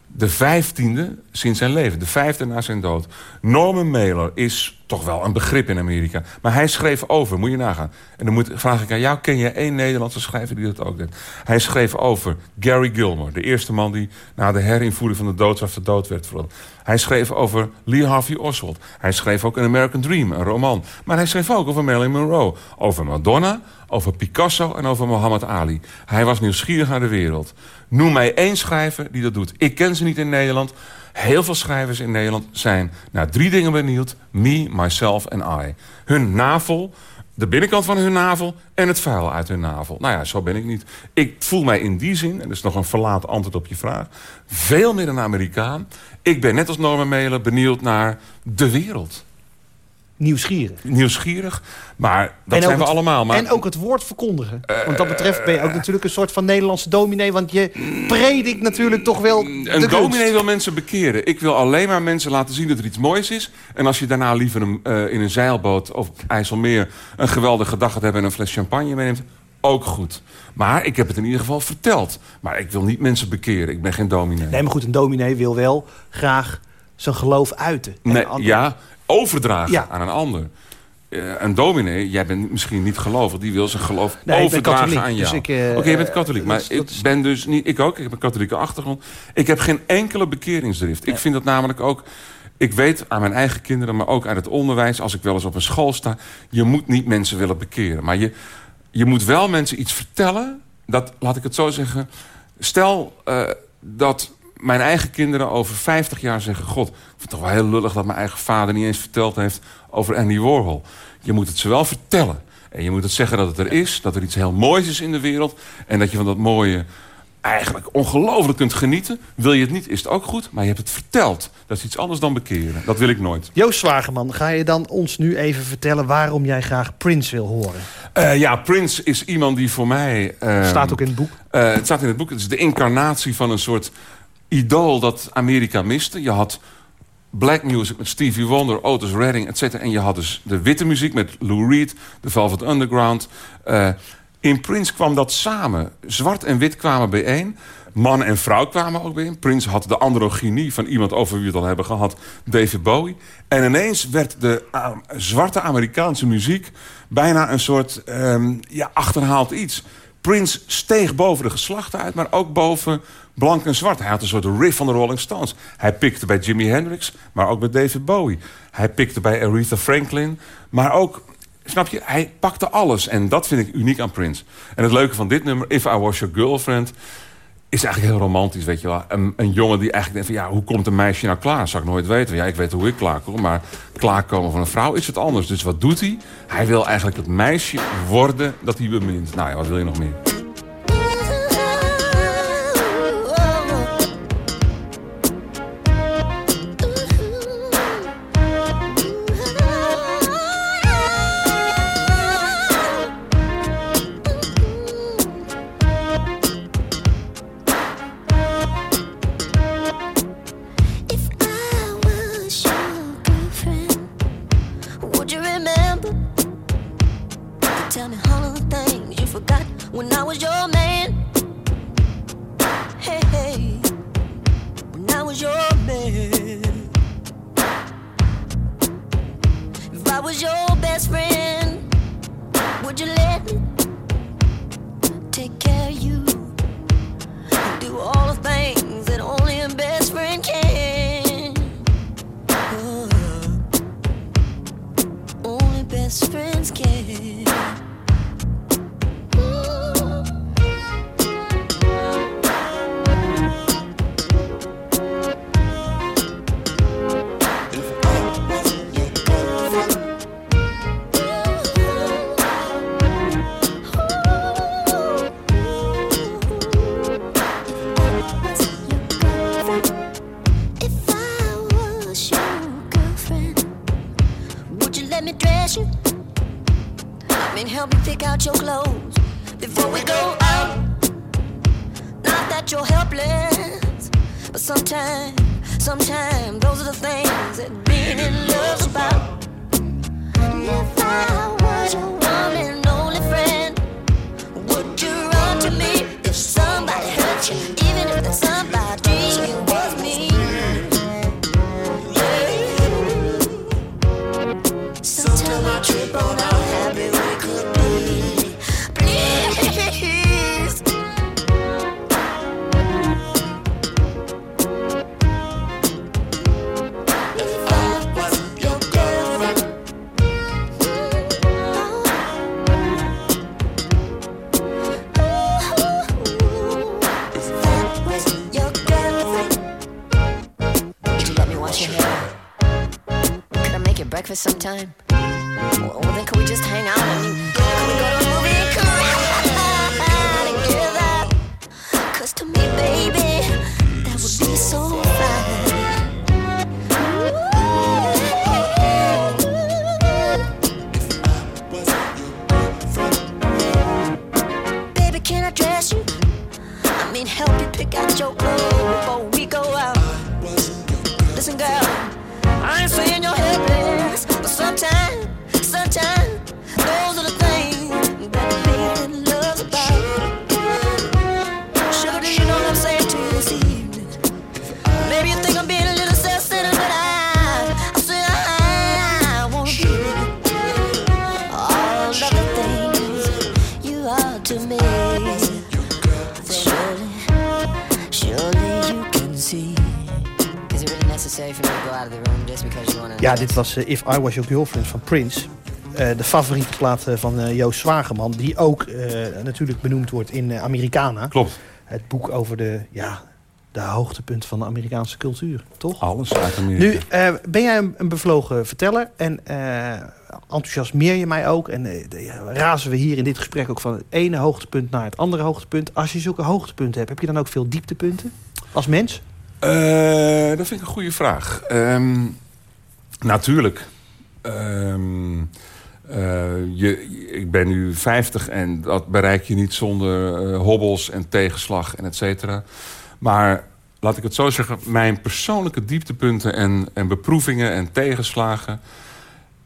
de vijftiende sinds zijn leven, de vijfde na zijn dood. Norman Mailer is toch wel een begrip in Amerika. Maar hij schreef over, moet je nagaan. En dan moet, vraag ik aan jou, ken je één Nederlandse schrijver die dat ook deed? Hij schreef over Gary Gilmore, de eerste man die na de herinvoering van de doodstraf de dood werd veroordeeld. Hij schreef over Lee Harvey Oswald. Hij schreef ook een American Dream, een roman. Maar hij schreef ook over Marilyn Monroe, over Madonna, over Picasso en over Muhammad Ali. Hij was nieuwsgierig naar de wereld. Noem mij één schrijver die dat doet. Ik ken ze niet in Nederland. Heel veel schrijvers in Nederland zijn naar drie dingen benieuwd. Me, myself en I. Hun navel, de binnenkant van hun navel en het vuil uit hun navel. Nou ja, zo ben ik niet. Ik voel mij in die zin, en dat is nog een verlaat antwoord op je vraag... veel meer een Amerikaan. Ik ben net als Norman Mailer benieuwd naar de wereld nieuwsgierig. Nieuwsgierig, maar dat zijn we allemaal. Maar... En ook het woord verkondigen. want dat betreft ben je ook natuurlijk een soort van Nederlandse dominee... want je predikt natuurlijk toch wel Een dominee wil mensen bekeren. Ik wil alleen maar mensen laten zien dat er iets moois is. En als je daarna liever een, uh, in een zeilboot of IJsselmeer... een geweldige dag gaat hebben en een fles champagne meeneemt... ook goed. Maar ik heb het in ieder geval verteld. Maar ik wil niet mensen bekeren. Ik ben geen dominee. Nee, maar goed, een dominee wil wel graag zijn geloof uiten. Nee, Ja, overdragen aan een ander. Uh, een dominee, jij bent misschien niet gelovig, die wil zijn geloof overdragen aan jou. Dus uh, Oké, je bent katholiek, maar ik ben dus niet, ik ook, ik heb een katholieke achtergrond. Ik heb geen enkele bekeringsdrift. Ik vind dat namelijk ook, ik weet aan mijn eigen kinderen, maar ook uit het onderwijs, als ik wel eens op een school sta, je moet niet mensen willen bekeren. Maar je, je moet wel mensen iets vertellen, dat, laat ik het zo zeggen, stel uh, dat mijn eigen kinderen over 50 jaar zeggen... God, ik vind het toch wel heel lullig dat mijn eigen vader niet eens verteld heeft over Andy Warhol. Je moet het ze wel vertellen. En je moet het zeggen dat het er is, dat er iets heel moois is in de wereld... en dat je van dat mooie eigenlijk ongelooflijk kunt genieten. Wil je het niet, is het ook goed. Maar je hebt het verteld. Dat is iets anders dan bekeren. Dat wil ik nooit. Joost Zwageman, ga je dan ons nu even vertellen... waarom jij graag Prince wil horen? Uh, ja, Prince is iemand die voor mij... Uh, staat ook in het boek? Uh, het staat in het boek. Het is de incarnatie van een soort idool dat Amerika miste. Je had black music met Stevie Wonder, Otis Redding, etc. En je had dus de witte muziek met Lou Reed, de Velvet Underground. Uh, in Prince kwam dat samen. Zwart en wit kwamen bijeen. Man en vrouw kwamen ook bijeen. Prince had de androgynie van iemand over wie we het al hebben gehad, David Bowie. En ineens werd de uh, zwarte Amerikaanse muziek bijna een soort um, ja, achterhaald iets. Prince steeg boven de geslachten uit, maar ook boven blank en zwart. Hij had een soort riff van de Rolling Stones. Hij pikte bij Jimi Hendrix, maar ook bij David Bowie. Hij pikte bij Aretha Franklin, maar ook... Snap je? Hij pakte alles. En dat vind ik uniek aan Prince. En het leuke van dit nummer, If I Was Your Girlfriend is eigenlijk heel romantisch, weet je wel. Een, jongen die eigenlijk denkt van... ja, hoe komt een meisje nou klaar? Zou ik nooit weten. Ja, ik weet hoe ik klaarkom, maar klaarkomen van een vrouw is het anders. Dus wat doet hij? Hij wil eigenlijk het meisje worden dat hij bemint. Nou ja, wat wil je nog meer? Was eh, If I Was Your Girlfriend van Prince. Eh, de favoriete plaat eh, van Joost Zwageman. Die ook natuurlijk benoemd wordt in Americana. Klopt. Het boek over de, ja, de hoogtepunt van de Amerikaanse cultuur. Toch? Alles uit Amerika. Nu ben jij een, een bevlogen verteller en eh, enthousiasmeer je mij ook. En razen we hier in dit gesprek ook van het ene hoogtepunt naar het andere hoogtepunt. Als je zulke hoogtepunten hebt, heb je dan ook veel dieptepunten als mens? Dat vind ik een goede vraag. Ehm, natuurlijk. Ehm, eh, je, ik ben nu 50 en dat bereik je niet zonder eh, hobbels en tegenslag en et cetera. Maar laat ik het zo zeggen, mijn persoonlijke dieptepunten en, en beproevingen en tegenslagen...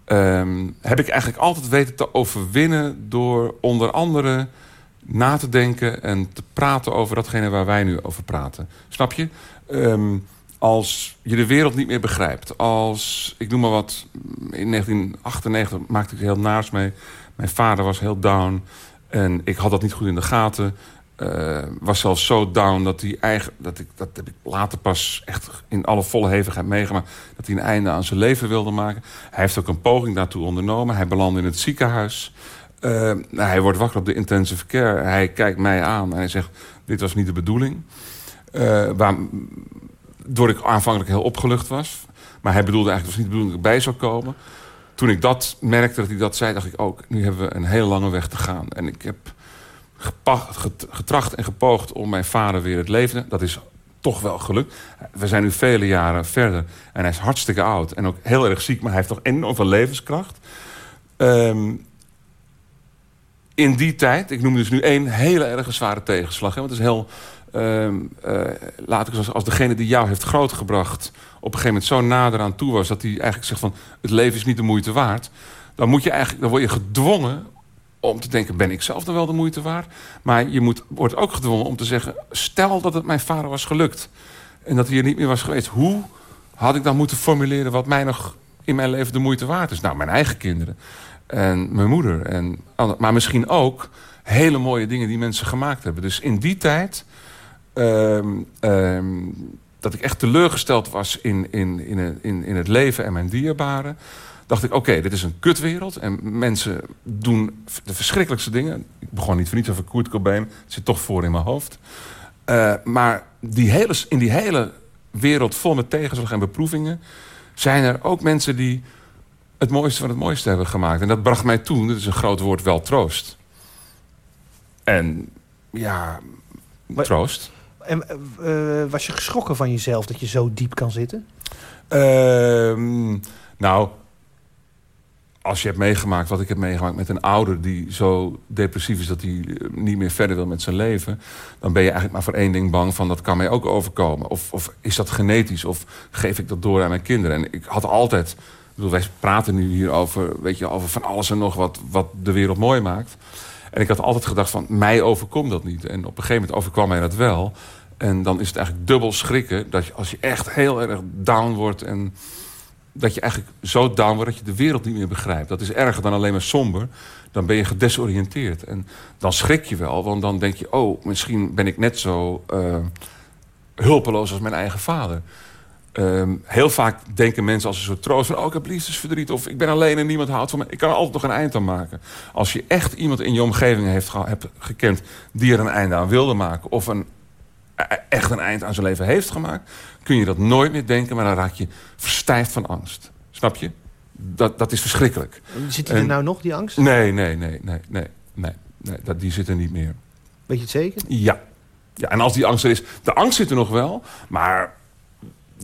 ehm, heb ik eigenlijk altijd weten te overwinnen door onder andere na te denken en te praten over datgene waar wij nu over praten. Snap je? Ehm, als je de wereld niet meer begrijpt. Als, ik noem maar wat, in 1998 maakte ik heel naars mee. Mijn vader was heel down en ik had dat niet goed in de gaten. Eh, was zelfs zo down dat hij eigen, dat ik, dat heb ik later pas echt in alle volle hevigheid meegemaakt, dat hij een einde aan zijn leven wilde maken. Hij heeft ook een poging daartoe ondernomen. Hij belandde in het ziekenhuis. Eh, hij wordt wakker op de intensive care. Hij kijkt mij aan en hij zegt: Dit was niet de bedoeling. Eh, waar, door ik aanvankelijk heel opgelucht was. Maar hij bedoelde eigenlijk, het was niet de bedoeling dat ik bij zou komen. Toen ik dat merkte dat hij dat zei, dacht ik ook... nu hebben we een heel lange weg te gaan. En ik heb getracht en gepoogd om mijn vader weer het leven... dat is toch wel gelukt. We zijn nu vele jaren verder. En hij is hartstikke oud en ook heel erg ziek... maar hij heeft toch enorm veel levenskracht. Ehm, in die tijd, ik noem dus nu één hele erg zware tegenslag. Hè, want het is heel, eh, laat ik als, als degene die jou heeft grootgebracht... op een gegeven moment zo nader aan toe was... dat hij eigenlijk zegt van het leven is niet de moeite waard... dan, moet je eigenlijk, dan word je gedwongen om te denken... ben ik zelf dan wel de moeite waard? Maar je moet, wordt ook gedwongen om te zeggen... stel dat het mijn vader was gelukt... en dat hij er niet meer was geweest... hoe had ik dan moeten formuleren wat mij nog in mijn leven de moeite waard is? Nou, mijn eigen kinderen en mijn moeder. En, maar misschien ook hele mooie dingen die mensen gemaakt hebben. Dus in die tijd... ehm, ehm, dat ik echt teleurgesteld was in, in, in, het- in, in het leven en mijn dierbaren... dacht ik, oké, dit is een kutwereld. En mensen doen de verschrikkelijkste dingen. Ik begon niet voor niets over Kurt Cobain. Het zit toch voor in mijn hoofd. Eh, maar die hele, in die hele wereld vol met tegenslag en beproevingen... zijn er ook mensen die het mooiste van het mooiste hebben gemaakt. En dat bracht mij toen, dat is een groot woord, wel troost. En ja, Maar- troost. En eh, eh, was je geschrokken van jezelf dat je zo diep kan zitten? Ehm, nou, als je hebt meegemaakt wat ik heb meegemaakt met een ouder die zo depressief is dat hij eh, niet meer verder wil met zijn leven, dan ben je eigenlijk maar voor één ding bang van dat kan mij ook overkomen. Of, of is dat genetisch? Of geef ik dat door aan mijn kinderen? En ik had altijd, ik bedoel, wij praten nu hier over, weet je, over van alles en nog wat, wat de wereld mooi maakt. En ik had altijd gedacht van, mij overkomt dat niet. En op een gegeven moment overkwam mij dat wel. En dan is het eigenlijk dubbel schrikken dat je, als je echt heel erg down wordt en dat je eigenlijk zo down wordt dat je de wereld niet meer begrijpt. Dat is erger dan alleen maar somber. Dan ben je gedesoriënteerd. En dan schrik je wel, want dan denk je... oh, misschien ben ik net zo eh, hulpeloos als mijn eigen vader. Ehm, heel vaak denken mensen als een soort troost van... oh, ik heb liefdesverdriet of ik ben alleen en niemand houdt van me. Ik kan er altijd nog een eind aan maken. Als je echt iemand in je omgeving heeft hebt gekend... die er een einde aan wilde maken... of een, e- echt een eind aan zijn leven heeft gemaakt... kun je dat nooit meer denken, maar dan raak je verstijfd van angst. Snap je? dat, dat is verschrikkelijk. Zit die er En- nou nog, die angst? Nee, nee, nee, nee, nee, nee, nee dat, die zit er niet meer. Weet je het zeker? Ja. ja. En als die angst er is... De angst zit er nog wel, maar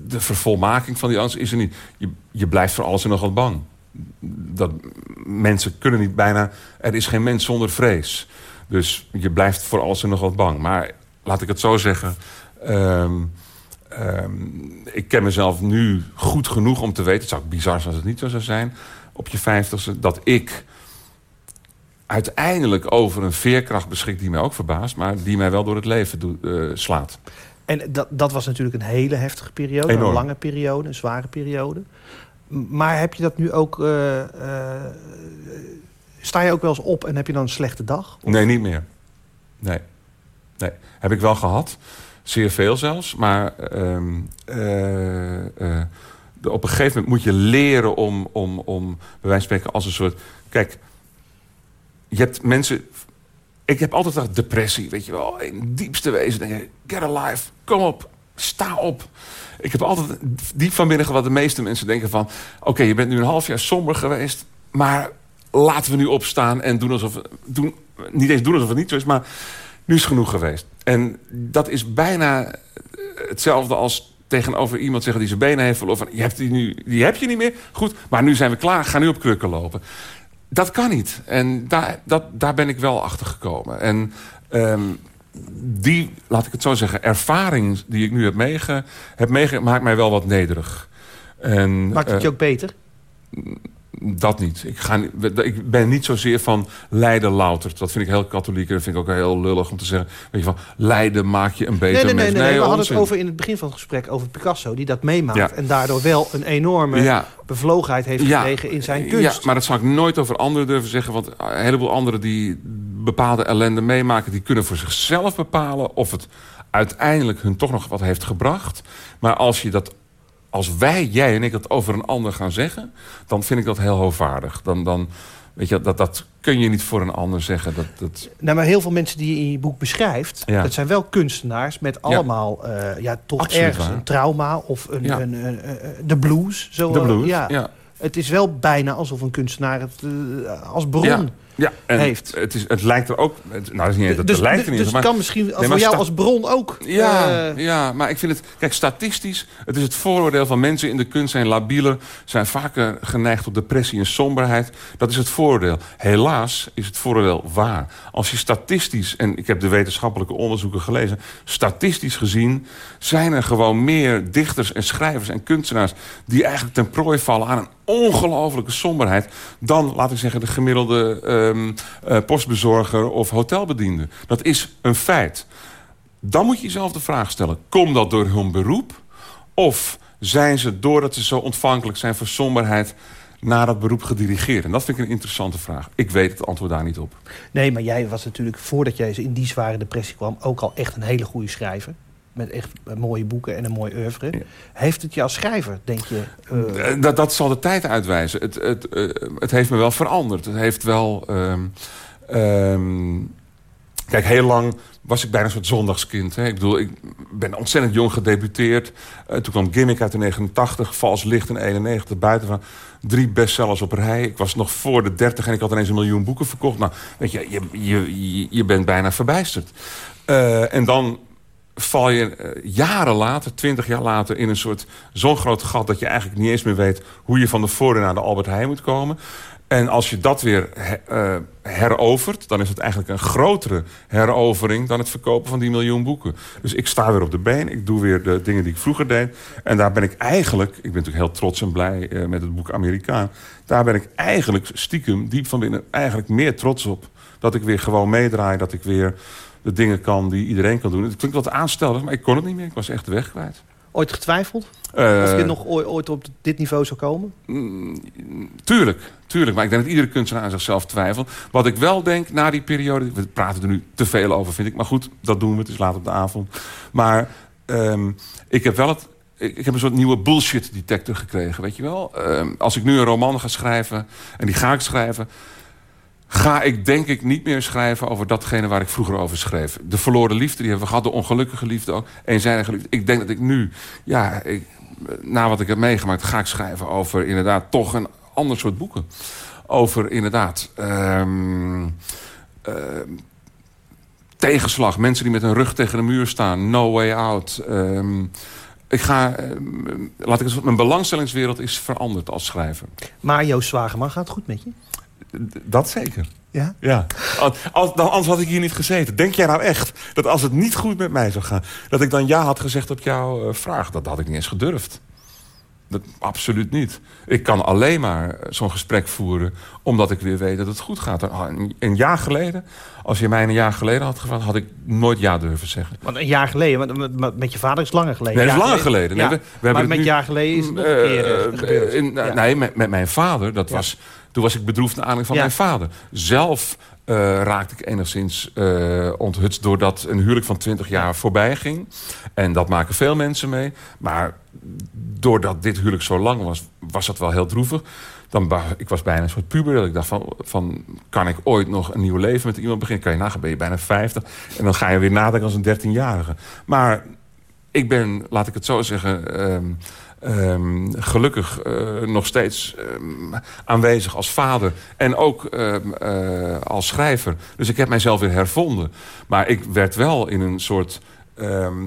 de vervolmaking van die angst is er niet. Je, je blijft voor alles en nog wat bang. Dat, mensen kunnen niet bijna... Er is geen mens zonder vrees. Dus je blijft voor alles en nog wat bang. Maar laat ik het zo zeggen... ehm, ehm, ik ken mezelf nu goed genoeg om te weten... het zou bizar zijn als het niet zo zou zijn... op je vijftigste, dat ik uiteindelijk over een veerkracht beschik... die mij ook verbaast, maar die mij wel door het leven eh, slaat. En dat, dat was natuurlijk een hele heftige periode. Enorm. Een lange periode, een zware periode. Maar heb je dat nu ook... eh, eh, sta je ook wel eens op en heb je dan een slechte dag? Nee, niet meer. Nee. nee. Heb ik wel gehad. Zeer veel zelfs. Maar ehm, eh, op een gegeven moment moet je leren om, om, om bij wijze van spreken als een soort... Kijk, je hebt mensen... Ik heb altijd gedacht, depressie, weet je wel. In diepste wezen denk je, get alive, kom op, sta op. Ik heb altijd diep van binnen wat de meeste mensen denken van... oké, je bent nu een half jaar somber geweest... maar laten we nu opstaan en doen alsof... Doen, niet eens doen alsof het niet zo is, maar nu is genoeg geweest. En dat is bijna hetzelfde als tegenover iemand zeggen die zijn benen heeft verloren. Van, je hebt die, nu, die heb je niet meer. Goed, maar nu zijn we klaar. Ga nu op krukken lopen. Dat kan niet. En daar, dat, daar ben ik wel achter gekomen. En ehm, die, laat ik het zo zeggen, ervaring die ik nu heb, meege, heb meegemaakt... maakt mij wel wat nederig. En, Maakt het eh, je ook beter? Dat niet. Ik, ga, ik ben niet zozeer van lijden louter. Dat vind ik heel katholiek en dat vind ik ook heel lullig om te zeggen. Weet je van, lijden maak je een beter Nee, nee, nee, mens. nee, we hadden het over in het begin van het gesprek over Picasso... die dat meemaakt Ja. en daardoor wel een enorme Ja. bevlogenheid heeft gekregen in zijn kunst. Ja, maar dat zou ik nooit over anderen durven zeggen. Want een heleboel anderen die bepaalde ellende meemaken... die kunnen voor zichzelf bepalen of het uiteindelijk hun toch nog wat heeft gebracht. Maar als je dat... Als wij, jij en ik dat over een ander gaan zeggen... dan vind ik dat heel hoogvaardig. Dan, dan, weet je, dat, dat kun je niet voor een ander zeggen. Dat, dat, Nou, maar heel veel mensen die je in je boek beschrijft... Ja. dat zijn wel kunstenaars met allemaal eh, ja, toch Absoluut ergens waar. een trauma... of een, Ja. een, een- een- de blues. Zo, de blues, ja. ja. Het is wel bijna alsof een kunstenaar het eh, als bron... Ja, en heeft. Het, is, het lijkt er ook... Het, nou, dat is niet, eens- dat dus lijkt er niet dus het maar- kan misschien voor jou als bron ook... Ja, eh, ja, maar ik vind het... Kijk, statistisch, het is het vooroordeel van mensen in de kunst zijn labieler... zijn vaker geneigd tot depressie en somberheid. Dat is het vooroordeel. Helaas is het vooroordeel waar. Als je statistisch, en ik heb de wetenschappelijke onderzoeken gelezen... statistisch gezien zijn er gewoon meer dichters en schrijvers en kunstenaars... die eigenlijk ten prooi vallen aan een ongelofelijke somberheid... dan, laat ik zeggen, de gemiddelde ehm, eh, postbezorger of hotelbediende. Dat is een feit. Dan moet je jezelf de vraag stellen... komt dat door hun beroep? Of zijn ze, doordat ze zo ontvankelijk zijn voor somberheid... naar dat beroep gedirigeerd? En dat vind ik een interessante vraag. Ik weet het antwoord daar niet op. Nee, maar jij was natuurlijk, voordat jij in die zware depressie kwam... ook al echt een hele goede schrijver. Met echt mooie boeken en een mooi oeuvre. Ja. Heeft het je als schrijver, denk je... eh, Eh, Dat, dat zal de tijd uitwijzen. Het, het, eh, het heeft me wel veranderd. Het heeft wel... ehm, ehm, kijk, heel lang was ik bijna een soort zondagskind. Hè? Ik bedoel, ik ben ontzettend jong gedebuteerd. Toen kwam Gimmick uit in 89, Vals Licht in 91, buiten van drie bestsellers op rij. Ik was nog voor de 30 en ik had ineens een miljoen boeken verkocht. Nou, weet je, je, je, je, je bent bijna verbijsterd. En dan val je eh, jaren later, twintig jaar later... in een soort zo'n groot gat dat je eigenlijk niet eens meer weet... hoe je van de voordeur naar de Albert Heijn moet komen. En als je dat weer eh, herovert... dan is het eigenlijk een grotere herovering... dan het verkopen van die miljoen boeken. Dus ik sta weer op de been. Ik doe weer de dingen die ik vroeger deed. En daar ben ik eigenlijk... ik ben natuurlijk heel trots en blij eh, met het boek Amerikaan... daar ben ik eigenlijk stiekem, diep van binnen... eigenlijk meer trots op. Dat ik weer gewoon meedraai. Dat ik weer de dingen kan die iedereen kan doen. Het klinkt wat aanstellig, maar ik kon het niet meer. Ik was echt de weg kwijt. ooit getwijfeld? Eh, of je nog ooit, op dit niveau zou komen? Tuurlijk, tuurlijk. Maar ik denk dat iedere kunstenaar aan zichzelf twijfelt. Wat ik wel denk na die periode... We praten er nu te veel over, vind ik. Maar goed, dat doen we. Het is laat op de avond. Maar ehm, ik heb wel het... Ik ik heb een soort nieuwe bullshit detector gekregen, weet je wel? Ehm, als ik nu een roman ga schrijven, en die ga ik schrijven... ga ik denk ik niet meer schrijven over datgene waar ik vroeger over schreef. De verloren liefde, die hebben we gehad. De ongelukkige liefde ook. Eenzijdige liefde. Ik denk dat ik nu, ja, na wat ik heb meegemaakt... ga ik schrijven over inderdaad toch een ander soort boeken. Over inderdaad... ehm, ehm, tegenslag. Mensen die met hun rug tegen de muur staan. No way out. Ehm, ik ga... laat ik zo- mijn belangstellingswereld is veranderd als schrijver. Maar Joost Zwageman gaat goed met je? Dat zeker. Ja? Ja, Al- als, dan, anders had ik hier niet gezeten. Denk jij nou echt dat als het niet goed met mij zou gaan... dat ik dan ja had gezegd op jouw eh, vraag? Dat had ik niet eens gedurfd. Dat, absoluut niet. Ik kan alleen maar eh, zo'n gesprek voeren... omdat ik weer weet dat het goed gaat. Ah, Een, jaar geleden, als je mij een jaar geleden had gevraagd... had ik nooit ja durven zeggen. Want een jaar geleden, met, je vader is het langer geleden. Nee, dat is langer geleden. Nee, Ja, we- we hebben maar met een jaar geleden is het nog een keer eh, gebeurd. in- Ja. Nee, met, met mijn vader. Dat was, toen was ik bedroefd naar aanleiding van Ja. mijn vader. Zelf eh, raakte ik enigszins eh, onthutst... doordat een huwelijk van 20 jaar voorbij ging. En dat maken veel mensen mee. Maar doordat dit huwelijk zo lang was, was dat wel heel droevig. Dan, ik was bijna een soort puber. Dat ik dacht van, van, kan ik ooit nog een nieuw leven met iemand beginnen? Kan je nagaan, ben je bijna 50. En dan ga je weer nadenken als een 13-jarige. Maar ik ben, laat ik het zo zeggen... ehm, ehm, gelukkig eh, nog steeds ehm, aanwezig als vader. En ook ehm, eh, als schrijver. Dus ik heb mijzelf weer hervonden. Maar ik werd wel in een soort...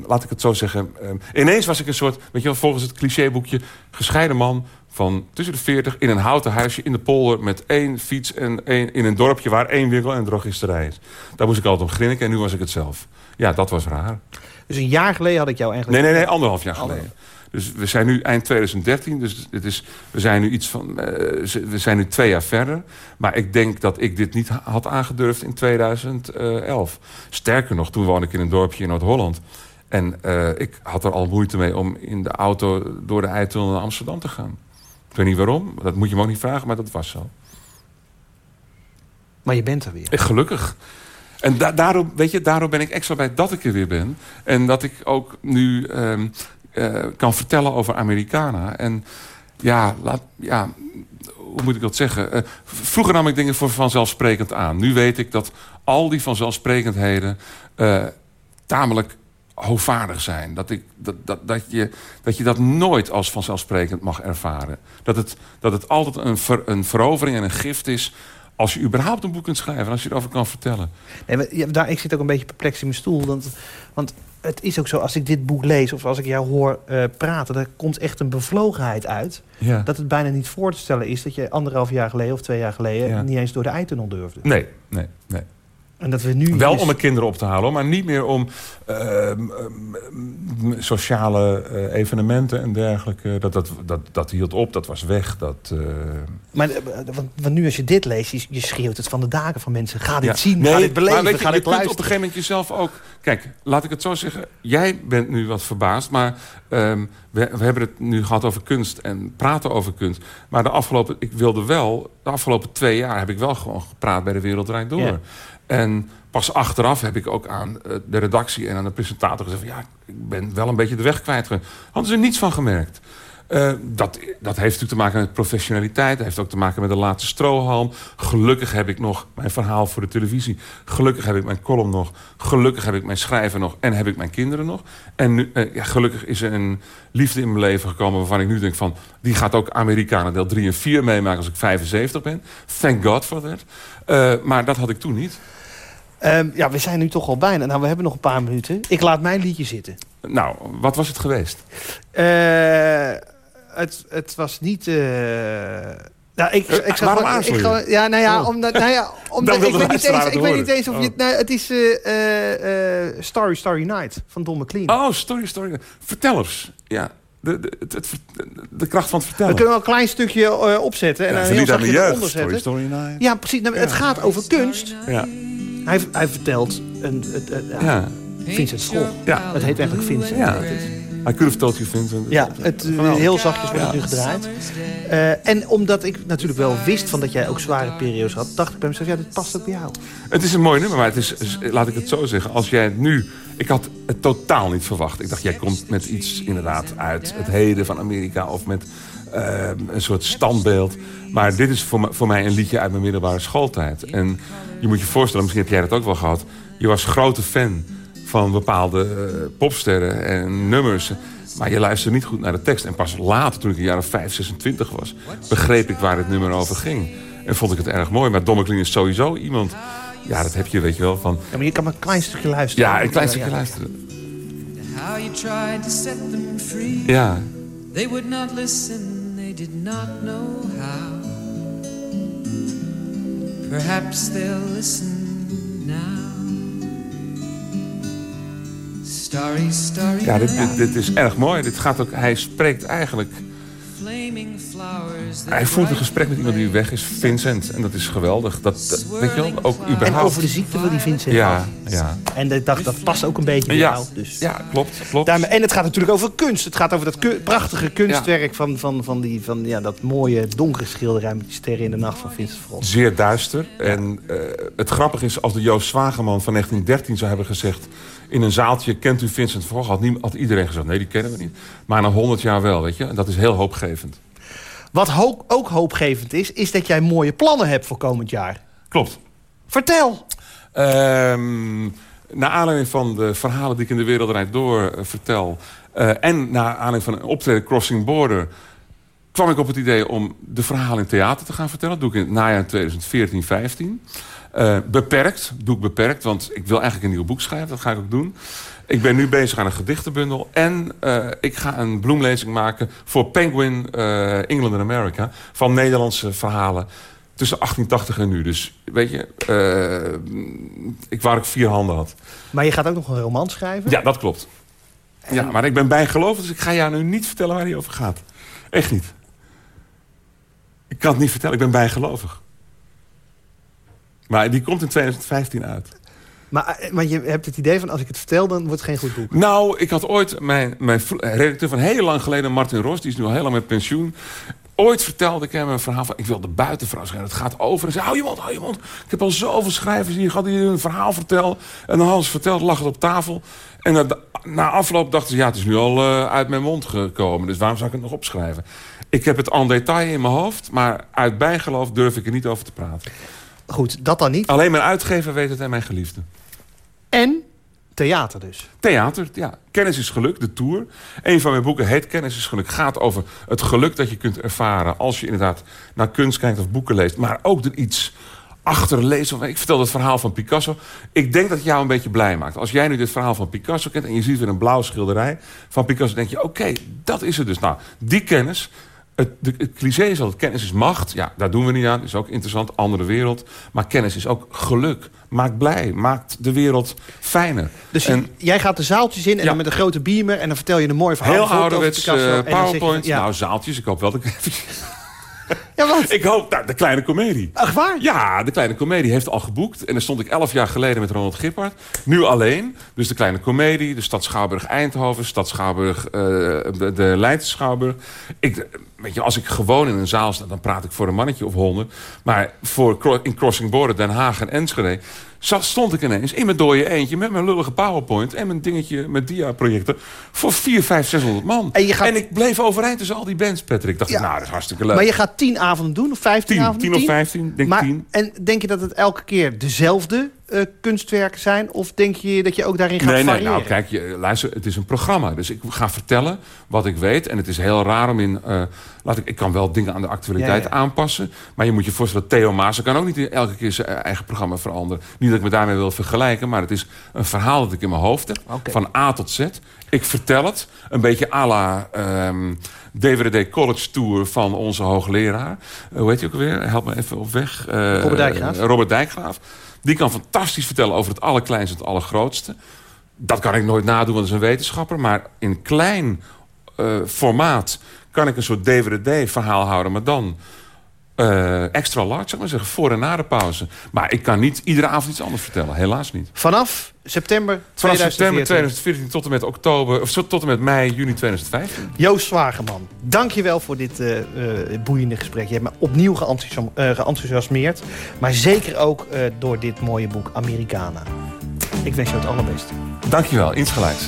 laat ik het zo zeggen. ineens was ik een soort, weet je wel, volgens het clichéboekje... gescheiden man van tussen de 40 in een houten huisje in de polder... met één fiets en één, in een dorpje waar één winkel en drogisterij is. Daar moest ik altijd om grinniken en nu was ik het zelf. Ja, dat was raar. Dus een jaar geleden had ik jou eigenlijk... Nee, nee, nee, anderhalf jaar geleden. Dus we zijn nu eind 2013, dus het is, we zijn nu iets van, eh, we zijn nu twee jaar verder. Maar ik denk dat ik dit niet ha- had aangedurfd in 2011. Sterker nog, toen woonde ik in een dorpje in Noord-Holland. En eh, ik had er al moeite mee om in de auto door de Eitunnel naar Amsterdam te gaan. Ik weet niet waarom, dat moet je me ook niet vragen, maar dat was zo. Maar je bent er weer. Eh, Gelukkig. En da- daarom, weet je, daarom ben ik extra blij dat ik er weer ben. En dat ik ook nu ehm, eh, kan vertellen over Americana. En ja, laat, ja, hoe moet ik dat zeggen? Eh, vroeger nam ik dingen voor vanzelfsprekend aan. Nu weet ik dat al die vanzelfsprekendheden eh, tamelijk hoogvaardig zijn. Dat, ik, dat, dat, dat, je, dat je dat nooit als vanzelfsprekend mag ervaren. Dat het, dat het altijd een, ver- een verovering en een gift is... als je überhaupt een boek kunt schrijven... en als je erover kan vertellen. Nee, maar, daar, ik zit ook een beetje perplex in mijn stoel. Want, want het is ook zo, als ik dit boek lees of als ik jou hoor eh, praten... daar komt echt een bevlogenheid uit. Ja. Dat het bijna niet voor te stellen is dat je anderhalf jaar geleden of twee jaar geleden... Ja. niet eens door de eitunnel durfde. Nee, nee, nee. En dat we nu... Wel om mijn kinderen op te halen, maar niet meer om ehm, ehm, sociale eh, evenementen en dergelijke. Dat, dat, dat, dat hield op, dat was weg. Dat, eh, Maar eh, want, want nu als je dit leest, je, je schreeuwt het van de daken van mensen. Ga dit ja. zien, Nee, ga dit beleven, maar je, ga je dit kunt op een gegeven moment jezelf ook... Kijk, laat ik het zo zeggen. Jij bent nu wat verbaasd, maar ehm, we, we hebben het nu gehad over kunst en praten over kunst. Maar de afgelopen, ik wilde wel, de afgelopen twee jaar heb ik wel gewoon gepraat bij de Wereld Door. Ja. En pas achteraf heb ik ook aan eh, de redactie en aan de presentator gezegd... van, ja, ik ben wel een beetje de weg kwijt. Hadden ze er niets van gemerkt. Eh, dat, dat heeft natuurlijk te maken met professionaliteit. Dat heeft ook te maken met de laatste strohalm. Gelukkig heb ik nog mijn verhaal voor de televisie. Gelukkig heb ik mijn column nog. Gelukkig heb ik mijn schrijven nog. En heb ik mijn kinderen nog. En nu, eh, ja, gelukkig is er een liefde in mijn leven gekomen... waarvan ik nu denk van... die gaat ook Amerikanen deel 3 en 4 meemaken als ik 75 ben. Thank God for that. Maar dat had ik toen niet. Ehm, ja, we zijn nu toch al bijna. Nou, we hebben nog een paar minuten. Ik laat mijn liedje zitten. Nou, wat was het geweest? Eh, het, het was niet... eh, Nou, ik, Eh, ik zag waarom wel- ik ga- Ja, nou ja, Oh. omdat... Nou ja, <laughs> omdat ik weet niet eens, ik weet niet eens of je... Oh. Nou, het is eh, eh, eh, Starry Starry Night van Don McLean. Oh, story, story. Vertellers. Ja, de, de, het, het, de kracht van het We vertellen. kunnen wel een klein stukje eh, opzetten en ja, dan heel jeugd. eronder Story, zetten. story night. Ja, precies. Nou, Het gaat over kunst. Ja. Hij, hij vertelt een, het, het- ja, Ja. Vincent School. Ja. Het heet eigenlijk Vincent. Ja. I could have told you, Vincent. Ja, het, eh, heel zachtjes wordt het nu gedraaid. Eh, en omdat ik natuurlijk wel wist van dat jij ook zware periodes had... dacht ik bij mezelf, ja, dit past ook bij jou. Het is een mooi nummer, maar het is, is- laat ik het zo zeggen. Als jij het nu... Ik had het totaal niet verwacht. Ik dacht, jij komt met iets inderdaad uit het heden van Amerika... of met eh, een soort standbeeld. Maar dit is voor, voor mij een liedje uit mijn middelbare schooltijd. En je moet je voorstellen, misschien heb jij dat ook wel gehad... je was grote fan van bepaalde eh, popsterren en nummers. Maar je luistert niet goed naar de tekst. En pas later, toen ik een jaar of 5, 26 was... begreep ik waar het nummer over ging. En vond ik het erg mooi. Maar Domme Clean is sowieso iemand... Ja, dat heb je, weet je wel, van... Ja, maar je kan maar een klein stukje luisteren. Ja, een klein Ja, stukje ja. luisteren. How you tried to set them free. Ja, Did not know how. Perhaps they'll listen now. Starry, starry, ja dit, dit, dit is erg mooi. Dit gaat ook, hij spreekt eigenlijk... Hij voert een gesprek met iemand die weg is, Vincent. En dat is geweldig. Dat, dat- weet je wel, ook En überhaupt. over de ziekte van die Vincent. Ja, ja. En ik dacht, dat past ook een beetje bij Ja, jou. Dus. ja klopt, klopt. Daarmee, en het gaat natuurlijk over kunst. Het gaat over dat ku- prachtige kunstwerk van, van, van, die, van ja, dat mooie donkere schilderij met die sterren in de nacht van Vincent Frost. Zeer duister. En eh, het grappige is, als de Joost Zwageman van 1913 zou hebben gezegd... in een zaaltje, kent u Vincent van Gogh? Had, niemand- had iedereen gezegd, nee, die kennen we niet. Maar na 100 jaar wel, weet je. En dat is heel hoopgevend. Wat ho- ook hoopgevend is, is dat jij mooie plannen hebt voor komend jaar. Klopt. Vertel! Ehm naar aanleiding van de verhalen die ik in de Wereld Draait Door eh, vertel... eh, en naar aanleiding van een optreden Crossing Border... kwam ik op het idee om de verhalen in theater te gaan vertellen. Dat doe ik in het najaar 2014, 15. Eh, beperkt, doe ik beperkt, want ik wil eigenlijk een nieuw boek schrijven. Dat ga ik ook doen. Ik ben nu bezig aan een gedichtenbundel. En eh, ik ga een bloemlezing maken voor Penguin eh, England and America... van Nederlandse verhalen tussen 1880 en nu. Dus weet je, ik waar ik vier handen had. Maar je gaat ook nog een roman schrijven? Ja, dat klopt. Ja, maar ik ben bijgelovig, dus ik ga jou nu niet vertellen waar die over gaat. Echt niet. Ik kan het niet vertellen, ik ben bijgelovig. Maar die komt in 2015 uit. Maar, eh, maar je hebt het idee van als ik het vertel, dan wordt het geen goed boek. Nou, ik had ooit mijn, mijn vro- redacteur van heel lang geleden, Martin Ros, die is nu al heel lang met pensioen. Ooit vertelde ik hem een verhaal van, ik wil de buitenvrouw schrijven. Het gaat over. En zei, hou je mond, hou je mond. Ik heb al zoveel schrijvers hier gehad die een verhaal vertellen. En dan hadden ze verteld, lag het op tafel. En na, na afloop dachten ze, ja, het is nu al eh, uit mijn mond gekomen. Dus waarom zou ik het nog opschrijven? Ik heb het en detail in mijn hoofd, maar uit bijgeloof durf ik er niet over te praten. Goed, dat dan niet. Alleen mijn uitgever weet het en mijn geliefde. En theater dus. Theater, ja. Kennis is geluk, de tour. Een van mijn boeken heet Kennis is geluk. Gaat over het geluk dat je kunt ervaren... als je inderdaad naar kunst kijkt of boeken leest. Maar ook er iets achter leest. Ik vertel het verhaal van Picasso. Ik denk dat het jou een beetje blij maakt. Als jij nu dit verhaal van Picasso kent... en je ziet weer een blauwe schilderij van Picasso... denk je, oké, dat is het dus. Nou, die kennis... Het, de, het cliché is altijd kennis is macht. Ja, daar doen we niet aan. Is ook interessant. Andere wereld. Maar kennis is ook geluk. Maakt blij. Maakt de wereld fijner. Dus En- jij gaat de zaaltjes in en Ja. dan met een grote beamer... en dan vertel je een mooi verhaal. Heel ouderwets je van- PowerPoint. ja. Nou, zaaltjes. Ik hoop wel dat ik... <laughs> ja, wat? ik hoop... Nou, de Kleine Comedie. Echt waar? Ja, de Kleine Comedie heeft al geboekt. En dan stond ik elf jaar geleden met Ronald Gippard. Nu alleen. Dus de Kleine Comedie, de Stad Schouwburg Eindhoven... Stad Schouwburg, eh, de, de Leidse Schouwburg. Ik, weet je, als ik gewoon in een zaal sta... dan praat ik voor een mannetje of honderd. Maar voor, in Crossing Border, Den Haag en Enschede... zat- stond ik ineens in mijn dode eentje... met mijn lullige PowerPoint en mijn dingetje met dia-projecten... voor 4, 5, 600 man. En je gaat- ik bleef overeind tussen al die bands, Patrick. Dacht Ja. ik, nou, dat is hartstikke leuk. Maar je gaat tien avonden doen, of vijftien Tien, avonden? tien of vijftien, denk maar, tien. En denk je dat het elke keer dezelfde eh, kunstwerken zijn? Of denk je dat je ook daarin gaat Nee, nee, variëren? nou kijk, je, luister, het is een programma. Dus ik ga vertellen wat ik weet. En het is heel raar om in... eh, laat ik, ik kan wel dingen aan de actualiteit Ja, ja. aanpassen. Maar je moet je voorstellen, Theo Maas kan ook niet elke keer zijn eigen programma veranderen. Niet dat ik me daarmee wil vergelijken. Maar het is een verhaal dat ik in mijn hoofd heb. Van A tot Z. Ik vertel het. Een beetje à la ehm, DWD College Tour van onze hoogleraar. Eh, hoe heet je ook alweer? Help me even op weg. Robert Dijkgraaf. Robert Dijkgraaf. Die kan fantastisch vertellen over het allerkleinste en het allergrootste. Dat kan ik nooit nadoen, want dat is een wetenschapper. Maar in klein eh, formaat kan ik een soort DVD-verhaal houden. Maar dan eh, extra large, zeg maar zeggen. Voor en na de pauze. Maar ik kan niet iedere avond iets anders vertellen. Helaas niet. Vanaf september Vanaf 2014. september 2014 tot en met oktober... of tot en met mei, juni 2015. Joost Zwageman, dankjewel voor dit eh, eh, boeiende gesprek. Je hebt me opnieuw eh, geenthousiasmeerd. Maar zeker ook door dit mooie boek Americana. Ik wens je het allerbeste. Dankjewel, insgelijks.